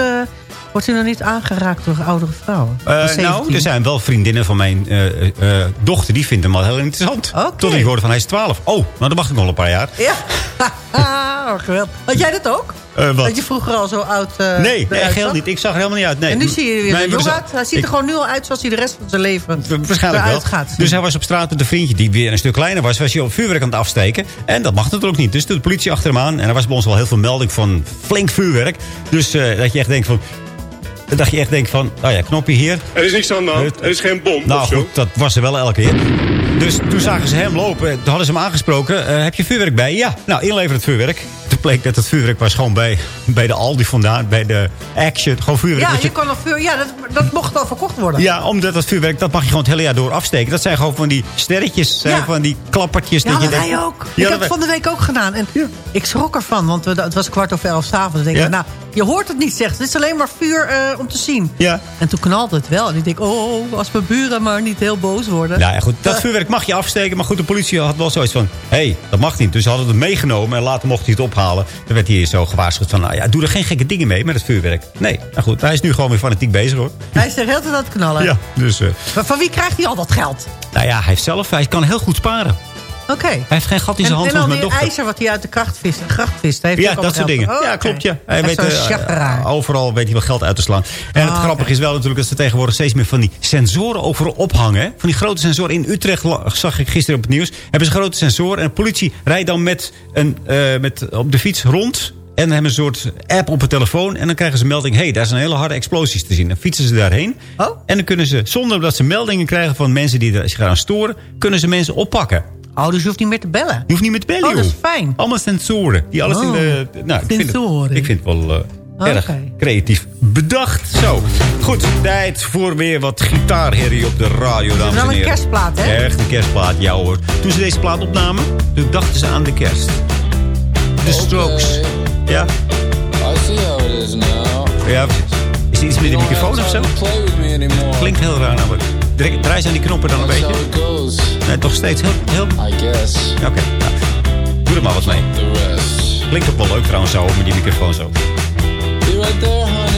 wordt u nog niet aangeraakt door oudere vrouwen? Eh, Van 17? nou, er zijn wel vriendinnen van mijn eh, eh, dochter, die vinden hem wel heel interessant. Tot ik hoorde van hij is 12. Oh, nou dan wacht ik nog een paar jaar. Ja, oh, geweldig. Had jij dat ook? Wat? Dat je vroeger al zo oud Nee, eruit heel niet. Ik zag er helemaal niet uit. Nee. En nu zie je er weer maar jong uit. Hij ziet ik- er gewoon nu al uit zoals hij de rest van zijn leven Waarschijnlijk wel. gaat. Dus hij was op straat met een vriendje die weer een stuk kleiner was. Was hij op vuurwerk aan het afsteken. En dat mag natuurlijk niet. Dus de politie achter hem aan. En er was bij ons wel heel veel melding van flink vuurwerk. Dus dat je echt denkt van... Dat je echt denkt van, oh ja, knopje hier. Er is niks aan de hand. Er is geen bom Nou goed, dat was er wel elke keer. Dus toen zagen ze hem lopen. Toen hadden ze hem aangesproken. Eh, heb je vuurwerk bij? Ja. Nou, inleveren het vuurwerk. Toen bleek dat het vuurwerk was gewoon bij, bij de Aldi vandaan. Bij de Action. Gewoon vuurwerk. Ja, je kan nog vuur, ja dat, dat mocht al verkocht worden. ja, omdat dat vuurwerk, dat mag je gewoon het hele jaar door afsteken. Dat zijn gewoon van die sterretjes, Ja. van die klappertjes. Ja, dat je dat denkt- wij ook. Ja, ik heb het van de week ook gedaan. En ik schrok ervan, want het was kwart over elf s'avonds. Ik, Ja. nou, je hoort het niet zeggen. Het is alleen maar vuur eh, om te zien. Ja. En toen knalde het wel. En ik denk, oh, als mijn buren maar niet heel boos worden. Nou ja, goed, dat Eh, vuurwerk mag je afsteken. Maar goed, de politie had wel zoiets van... hé, hey, dat mag niet. Dus ze hadden het meegenomen en later mocht hij het ophalen. Dan werd hij zo gewaarschuwd van... nou ja, doe er geen gekke dingen mee met het vuurwerk. Nee, nou goed, hij is nu gewoon weer fanatiek bezig hoor. Hij is er heel tijd aan het knallen. Ja, dus... eh, Maar van wie krijgt hij al dat geld? nou ja, hij heeft zelf... Hij kan heel goed sparen. Oké. Hij heeft geen gat in zijn En, hand en zoals mijn ijzer wat hij uit de kracht vist, gracht vist. Heeft Ja, dat soort dingen. Oh, ja, klopt. Ja. Hij weet, eh, overal weet hij wel geld uit te slaan. En het Ah, grappige is wel natuurlijk dat ze tegenwoordig steeds meer van die sensoren overal ophangen. hè. Van die grote sensoren. In Utrecht zag ik gisteren op het nieuws. Hebben ze grote sensoren. En de politie rijdt dan met een, eh, met, op de fiets rond. En hebben een soort app op hun telefoon. En dan krijgen ze een melding. Hé, hey, daar zijn hele harde explosies te zien. Dan fietsen ze daarheen. Oh. En dan kunnen ze, zonder dat ze meldingen krijgen van mensen die zich aan storen... kunnen ze mensen oppakken. Oh, dus je hoeft niet meer te bellen. Je hoeft niet meer te bellen, Oh, dat is joh. fijn. Allemaal sensoren. Die alles in Oh, de... Nou, ik vind het, sensoren. ik vind het wel eh, erg creatief bedacht. Zo, goed. Tijd voor weer wat gitaarherrie op de radio, dames en een heren. kerstplaat, hè? Echt een kerstplaat, ja hoor. Toen ze deze plaat opnamen, toen dachten ze aan de kerst. De Strokes. Ja? I see how it is now. Ja. Is er iets met de microfoon of zo? Klinkt heel raar namelijk. Draai draai aan die knoppen dan een That's beetje. Nee, toch steeds heel... heel... I guess. Oké, nou, doe er maar wat mee. Klinkt ook wel leuk trouwens zo, met die microfoon zo. Be right there, honey.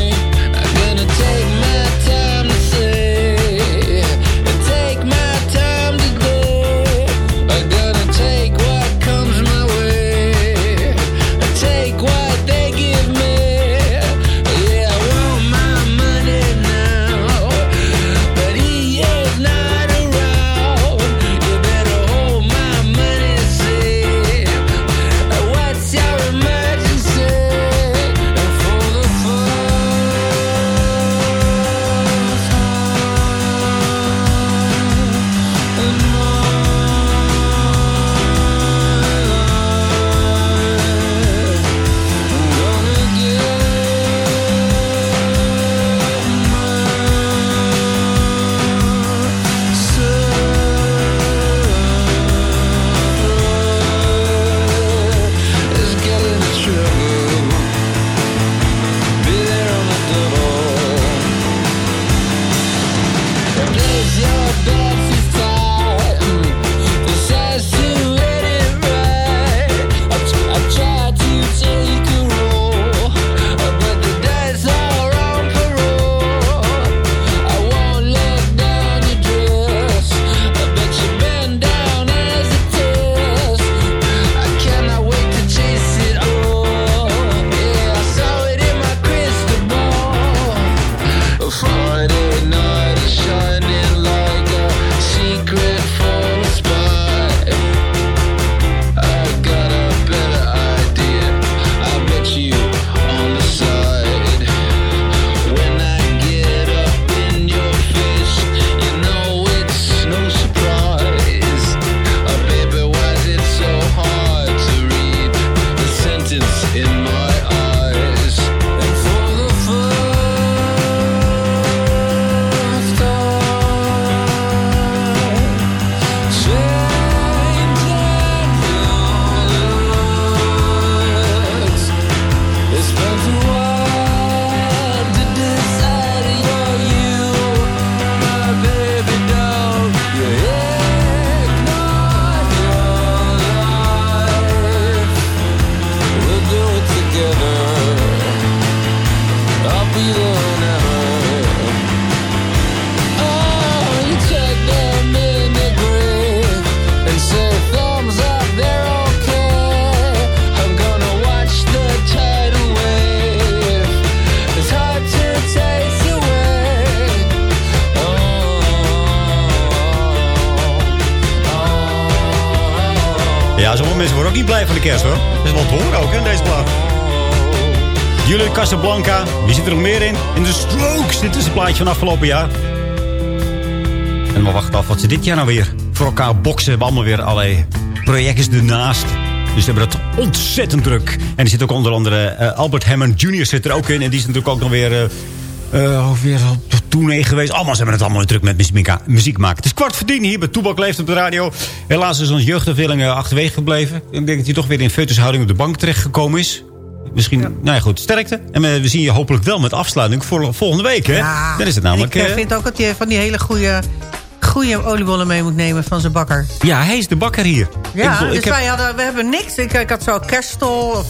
Mensen worden ook niet blij van de kerst hoor. Dat is wel te horen ook hè, deze plaat. Jullie Casablanca. Wie zit er nog meer in? In de Strokes. Dit is het plaatje van afgelopen jaar. En we wachten af wat ze dit jaar nou weer voor elkaar boksen. We hebben allemaal weer allerlei projectjes ernaast. Dus ze hebben dat ontzettend druk. En er zit ook onder andere eh, Albert Hammond Jr. zit er ook in. En die is natuurlijk ook nog weer... eh, ook weer tournee geweest. Allemaal ze hebben het allemaal druk met muziek, muziek maken. Het is kwart voor tien hier bij Toebak Leeft op de radio. Helaas is onze jeugdafdeling eh, achterwege gebleven. Ik denk dat hij toch weer in foetushouding op de bank terechtgekomen is. Misschien, nou ja goed, sterkte. En we, we zien je hopelijk wel met afsluiting voor volgende week, hè? Ja, Dan is het en namelijk... Ik eh, eh, vind ook dat hij van die hele goede, goede oliebollen mee moet nemen van zijn bakker. ja, hij is de bakker hier. Ja, bedoel, dus heb- wij hadden, we hebben niks. Ik, ik had zo kerstol, of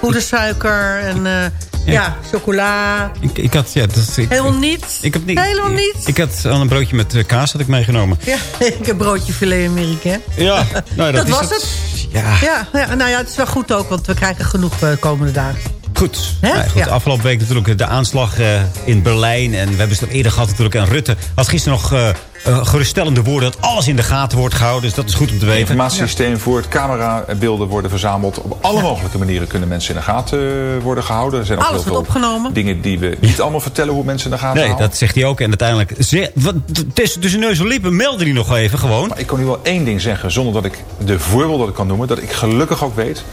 poedersuiker en eh, ja. chocola. Ik, ik had, ja, dat, ik, Helemaal niets. Ik heb niet, Helemaal niets. Ik had al een broodje met eh, kaas had ik meegenomen. Ja, ik heb broodje filet Amerikaan. Ja, nou, dat dat was het. Ja. Ja, ja, nou ja, het is wel goed ook, want we krijgen genoeg eh, de komende dagen. Goed. Hè? Nou goed. Ja. Afgelopen week natuurlijk de aanslag eh, in Berlijn. En we hebben het eerder gehad natuurlijk. En Rutte had gisteren nog eh, eh, geruststellende woorden... dat alles in de gaten wordt gehouden. Dus dat is goed om te Het weten. informatiesysteem voor het camerabeelden worden verzameld. Op alle mogelijke manieren kunnen mensen in de gaten worden gehouden. Er zijn ook Alles heel wordt veel opgenomen. dingen die we niet allemaal vertellen hoe mensen in de gaten Nee, houden. dat zegt hij ook. En uiteindelijk... Ze, wat, tussen, tussen neus en lippen meldde hij nog even gewoon. Maar ik kan nu wel één ding zeggen, zonder dat ik de voorbeelden kan noemen. Dat ik gelukkig ook weet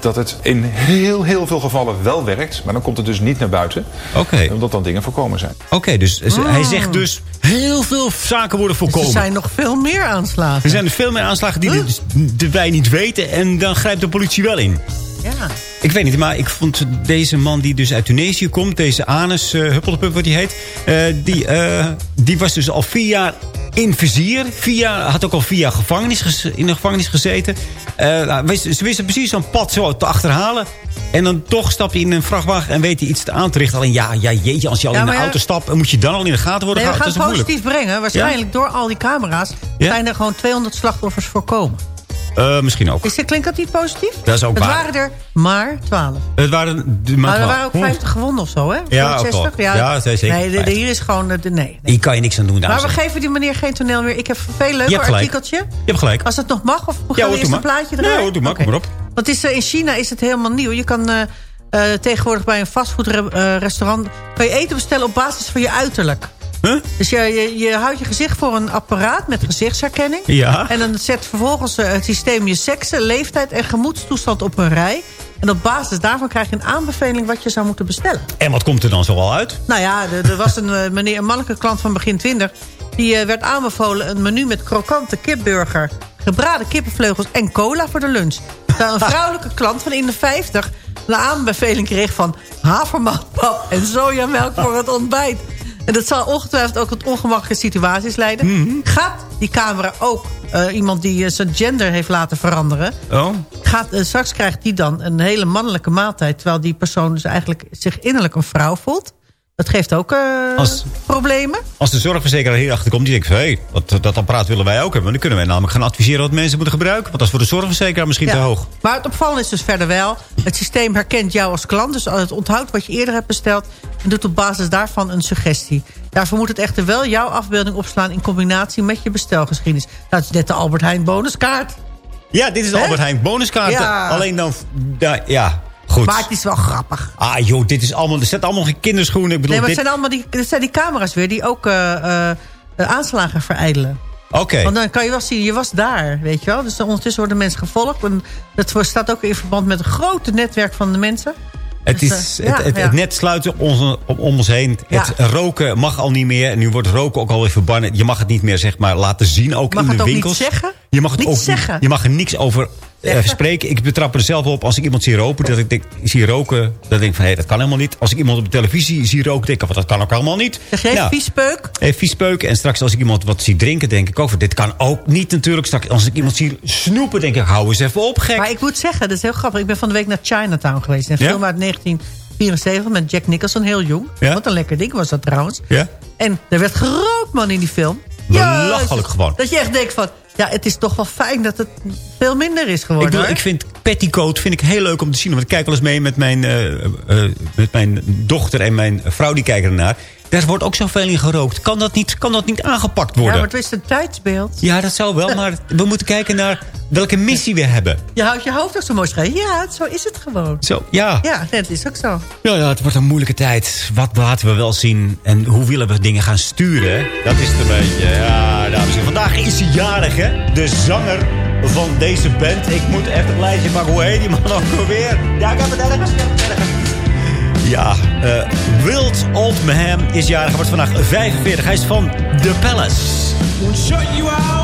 dat het in heel, heel veel gevallen wel werkt. Maar dan komt het dus niet naar buiten. Oké. Omdat dan dingen voorkomen zijn. Oké, dus hij zegt dus... heel veel zaken worden Dus er voorkomen. zijn nog veel meer aanslagen. Er zijn er veel meer aanslagen die de, wij niet weten. En dan grijpt de politie wel in. Ja. Ik weet niet, maar ik vond deze man die dus uit Tunesië komt... deze Anes uh, Huppeldepup, wat die heet... eh, die, eh, die was dus al vier jaar in vizier. Jaar, had ook al jaar gevangenis in de gevangenis gezeten. Eh, nou, ze wisten precies zo'n pad zo te achterhalen. En dan toch stap je in een vrachtwagen en weet je iets te aan te richten. Alleen ja, ja jeetje, als je al Ja, in de ja- auto stapt... moet je dan al in de gaten worden Nee, we gehouden. gaan Dat het positief brengen. Waarschijnlijk door al die camera's zijn er gewoon 200 slachtoffers voorkomen. Eh, misschien ook. Is, klinkt dat niet positief? Dat is ook Het waar. waren er maar 12. Het waren Maar er maar waren ook 50 gewonden of zo, hè? Ja, ook 60? wel. Ja, zeker. Nee, de- de- 50. hier is gewoon... De, nee. Hier kan je niks aan doen. Maar we geven die meneer geen toneel meer. Ik heb een veel leuker artikeltje. Je hebt gelijk. Als het nog mag, of gaan Ja, we hoor, eerst een plaatje Ja, draaien? hoor, doe maar. Oké. Kom maar op. Want het is, eh, in China is het helemaal nieuw. Je kan eh, tegenwoordig bij een fastfoodrestaurant... kan je eten bestellen op basis van je uiterlijk. Dus je, je, je houdt je gezicht voor een apparaat met gezichtsherkenning. Ja. En dan zet vervolgens eh, het systeem je seksen, leeftijd en gemoedstoestand op een rij. En op basis daarvan krijg je een aanbeveling wat je zou moeten bestellen. En wat komt er dan zoal uit? Nou ja, er, er was een, eh, meneer, een mannelijke klant van begin 20. Die eh, werd aanbevolen een menu met krokante kipburger... gebraden kippenvleugels en cola voor de lunch. Terwijl een vrouwelijke klant van in de 50 een aanbeveling kreeg van... havermoutpap en sojamelk voor het ontbijt. En dat zal ongetwijfeld ook tot ongemakkelijke situaties leiden. Gaat die camera ook eh, iemand die eh, zijn gender heeft laten veranderen... Oh. Gaat, eh, straks krijgt die dan een hele mannelijke maaltijd... terwijl die persoon dus eigenlijk zich innerlijk een vrouw voelt. Dat geeft ook eh, Als- problemen. Als de zorgverzekeraar hierachter komt, die denkt hé, dat, dat apparaat willen wij ook hebben. Dan kunnen wij namelijk gaan adviseren wat mensen moeten gebruiken. Want dat is voor de zorgverzekeraar misschien Ja. te hoog. Maar het opvallende is dus verder wel... het systeem herkent jou als klant. Dus het onthoudt wat je eerder hebt besteld... en doet op basis daarvan een suggestie. Daarvoor moet het echter wel jouw afbeelding opslaan... in combinatie met je bestelgeschiedenis. Dat is net de Albert Heijn bonuskaart. Ja, dit is de? Albert Heijn bonuskaart. Ja. Alleen dan... Ja, ja, goed. Maar het is wel grappig. Ah joh, dit is allemaal... Er zitten allemaal geen kinderschoenen. Ik bedoel, Nee, maar het dit... zijn allemaal die, het zijn die camera's weer... die ook eh, eh, eh, aanslagen verijdelen. Oké. Want dan kan je wel zien, je was daar, weet je wel. Dus ondertussen worden mensen gevolgd. En dat staat ook in verband met een groot netwerk van de mensen. Het, Dus, is, het, ja, het, ja. het net sluit om, om, om ons heen. Ja. Het roken mag al niet meer. En nu wordt roken ook alweer verbannen. Je mag het niet meer zeg maar, laten zien, ook Mag in het de ook niet winkels. zeggen? Je mag het Niet ook zeggen. Je mag er niks over eh, Zeggen. spreken. Ik betrap er zelf op als ik iemand zie roken. Dat ik denk, zie roken. Dan denk ik van, hé, dat kan helemaal niet. Als ik iemand op de televisie zie roken, denk ik, van, dat kan ook helemaal niet. Zeg jij Nou, viespeuk? eh, viespeuk. En straks als ik iemand wat zie drinken, denk ik ook van, dit kan ook niet natuurlijk. Straks als ik iemand zie snoepen, denk ik, hou eens even op, gek. Maar ik moet zeggen, dat is heel grappig. Ik ben van de week naar Chinatown geweest. Een Ja? film uit 1974 met Jack Nicholson, heel jong. Ja? Wat een lekker ding was dat trouwens. Ja? En er werd gerookt, man, in die film. Belachelijk gewoon. Dat je echt denkt van... Ja, het is toch wel fijn dat het veel minder is Ik, geworden. bedoel, hoor. ik vind Petticoat vind ik heel leuk om te zien. Want ik kijk wel eens mee met mijn, eh, eh, met mijn dochter en mijn vrouw. Die kijken ernaar. Daar wordt ook zoveel in gerookt. Kan dat niet, kan dat niet aangepakt Ja, worden? maar het is een tijdsbeeld. Ja, dat zou wel, maar we moeten kijken naar welke missie we hebben. Je houdt je hoofd ook zo mooi schrijven. Ja, zo is het gewoon. Zo, ja. Ja, dat is ook zo. Ja, ja, het wordt een moeilijke tijd. Wat laten we wel zien en hoe willen we dingen gaan sturen? Dat is het een beetje. Ja, dames en heren. Vandaag is hij jarig, hè? De zanger van deze band. Ik moet echt een lijstje maken. Hoe heet die man ook alweer? Ja, ik heb het ergens. Ik heb het ergens. Ja, eh, Wild Old Man is jarig. Hij wordt vandaag 45. Hij is van The Palace. shut you out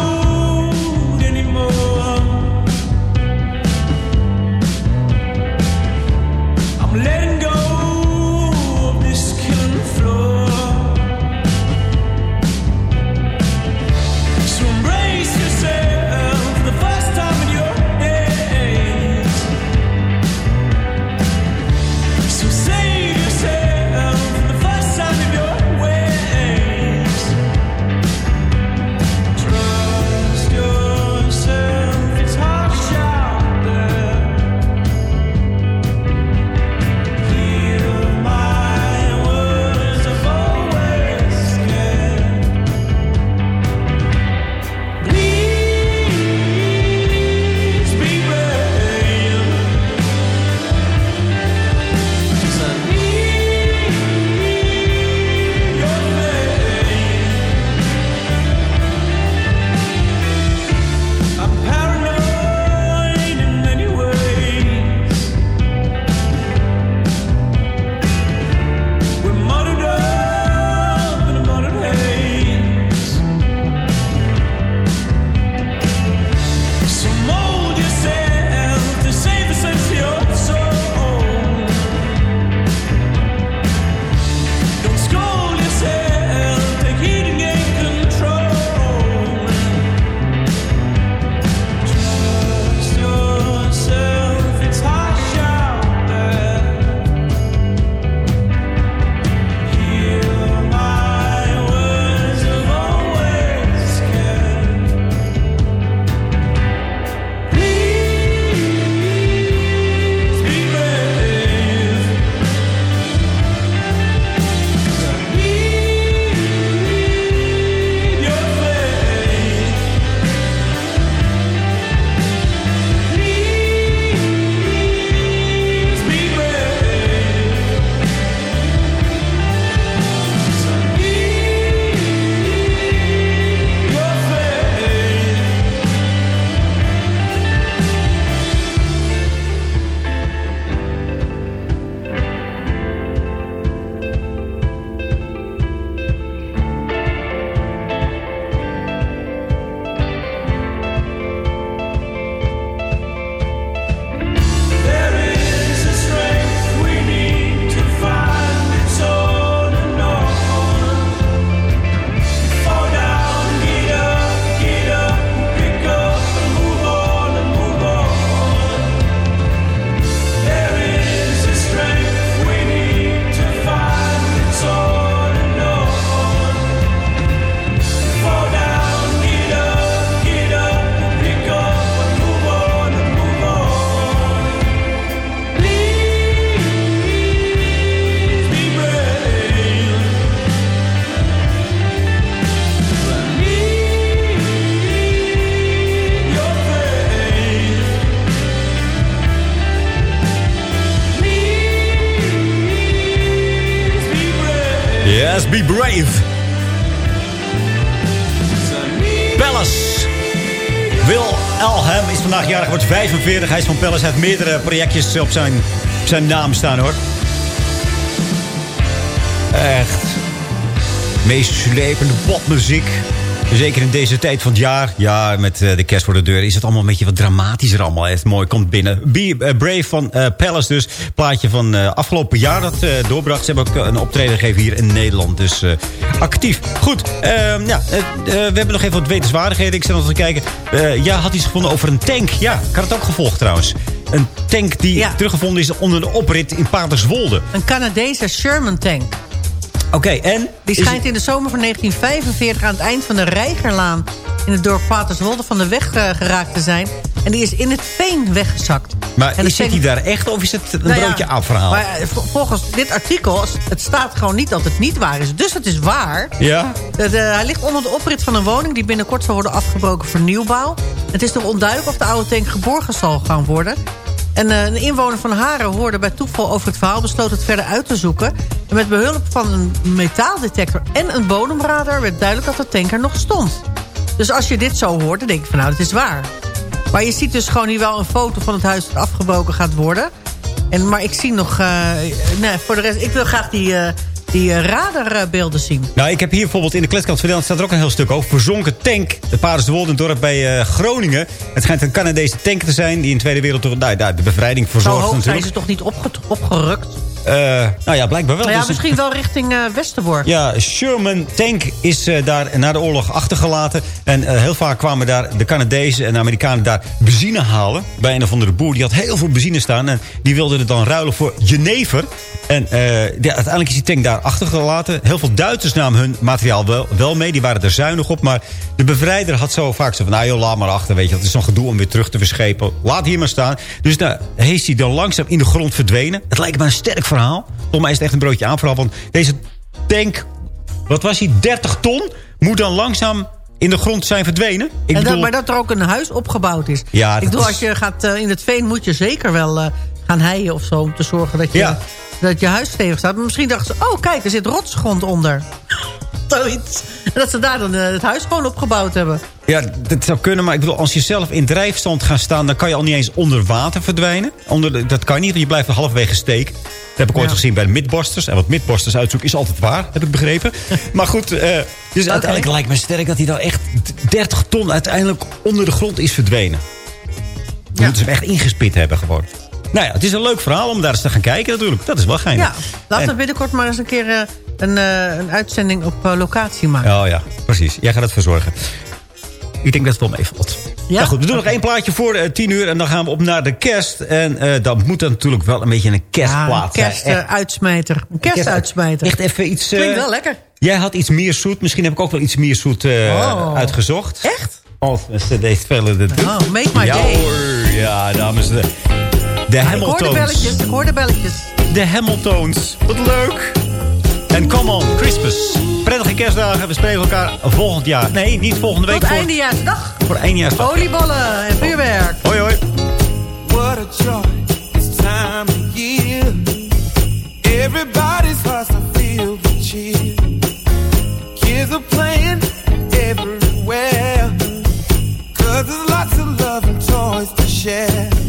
45. Hij van. Hij heeft meerdere projectjes op zijn, op zijn naam staan, hoor. Echt. Meest slepende popmuziek. Zeker in deze tijd van het jaar. Ja, met eh, de kerst voor de deur is het allemaal een beetje wat dramatischer allemaal. Echt mooi, komt binnen. Be eh, Brave van eh, Palace dus. Plaatje van afgelopen jaar dat doorbracht. Ze hebben ook een optreden gegeven hier in Nederland. Dus actief. Goed, ehm, ja, we hebben nog even wat wetenswaardigheden. Ik zit nog te kijken. Ja, had iets gevonden over een tank. Ja, ik had het ook gevolgd trouwens. Een tank die teruggevonden is onder de oprit in Paterswolde. Een Canadese Sherman tank. Oké, en? Die schijnt in de zomer van 1945 aan het eind van de Reigerlaan... in het dorp Paterswolde van de weg eh, geraakt te zijn. En die is in het veen weggezakt. Maar en is, zit hij daar echt of is het een Nou ja, broodje afverhaal? Maar eh, vol- volgens dit artikel, het staat gewoon niet dat het niet waar is. Dus het is waar. Ja? Dat, eh, hij ligt onder de oprit van een woning die binnenkort zal worden afgebroken voor nieuwbouw. Het is nog onduidelijk of de oude tank geborgen zal gaan worden. En eh, een inwoner van Haren hoorde bij toeval over het verhaal... besloot het verder uit te zoeken. En met behulp van een metaaldetector en een bodemradar... werd duidelijk dat de tanker nog stond. Dus als je dit zo hoort, dan denk ik van nou, het is waar. Maar je ziet dus gewoon hier wel een foto van het huis dat afgebroken gaat worden. En, maar ik zie nog... eh, nee, voor de rest, ik wil graag die, eh, die eh, radarbeelden zien. Nou, ik heb hier bijvoorbeeld in de kletskant van Nederland... staat er ook een heel stuk over. Verzonken tank. De Paardenwold, een dorp bij eh, Groningen. Het schijnt een Canadese tank te zijn... die in de Tweede Wereldoorlog nou, de bevrijding Zo verzorgt hoog zijn natuurlijk. ze toch niet opge- opgerukt? Eh, nou ja, blijkbaar wel. Nou ja, Dus- misschien wel richting eh, Westerbork. Ja, Sherman Tank is eh, daar na de oorlog achtergelaten. En heel vaak kwamen daar de Canadezen en de Amerikanen daar benzine halen. Bij een of andere boer. Die had heel veel benzine staan. En die wilde het dan ruilen voor jenever. En ja, uiteindelijk is die tank daar achtergelaten. Heel veel Duitsers namen hun materiaal wel, wel mee. Die waren er zuinig op. Maar de bevrijder had zo vaak zo van... Nou joh, laat maar achter. Weet je, het is zo'n gedoe om weer terug te verschepen. Laat hier maar staan. Dus nou, is hij dan langzaam in de grond verdwenen. Het lijkt me een sterk verhaal. Volgens mij is het echt een broodje aanverhaal. Want deze tank, wat was hij, 30 ton... moet dan langzaam in de grond zijn verdwenen. Ik en dat, bedoel, maar dat er ook een huis opgebouwd is. Ja, ik bedoel, is- als je gaat eh, in het veen moet je zeker wel eh, gaan heien of zo... om te zorgen dat je, Ja. dat je huis stevig staat. Maar misschien dachten ze, oh kijk, er zit rotsgrond onder. Zoiets. En dat ze daar dan eh, het huis gewoon opgebouwd hebben. Ja, dat zou kunnen, maar ik bedoel, als je zelf in drijfstand gaat staan... dan kan je al niet eens onder water verdwijnen. Onder de- dat kan niet, want je blijft er halverwege steken. Dat heb ik ooit gezien bij de Midbusters. En wat Midbusters uitzoeken is altijd waar, heb ik begrepen. maar goed, eh, dus uiteindelijk lijkt me sterk... dat hij dan echt 30 ton uiteindelijk onder de grond is verdwenen. Dan moeten ze hem echt ingespit hebben gewoon. Nou ja, het is een leuk verhaal om daar eens te gaan kijken natuurlijk. Dat is wel geinig. Ja, laten we En- binnenkort maar eens een keer eh, een, eh, een uitzending op eh, locatie maken. Oh ja, precies. Jij gaat het verzorgen. Ik denk dat het wel meevalt. Ja? Nou goed, we doen nog één plaatje voor eh, tien uur. En dan gaan we op naar de kerst. En eh dan moet er natuurlijk wel een beetje een kerstplaat Ja, zijn. Echt- kerstuitsmijter. Een kerstuitsmijter. Echt even iets... Klinkt wel lekker. Jij had iets meer zoet. Misschien heb ik ook wel iets meer zoet Oh. uitgezocht. Echt? Spelen dit doet. Oh, make my ja, day. hoor. Ja, dames en heren. De Ik hoor de belletjes, ik hoor de belletjes. De Hamiltons. Wat leuk. En come on, Christmas. Prettige kerstdagen. We spreken elkaar volgend jaar. Nee, niet volgende week. Tot voor, eindejaarsdag. voor eindejaarsdag. Oliebollen en vuurwerk. Hoi, hoi. What a joy this time of year. Everybody's hearts are filled with cheer. Kids are playing everywhere. Cause there's lots of love and toys to share.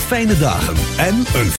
Fijne dagen en een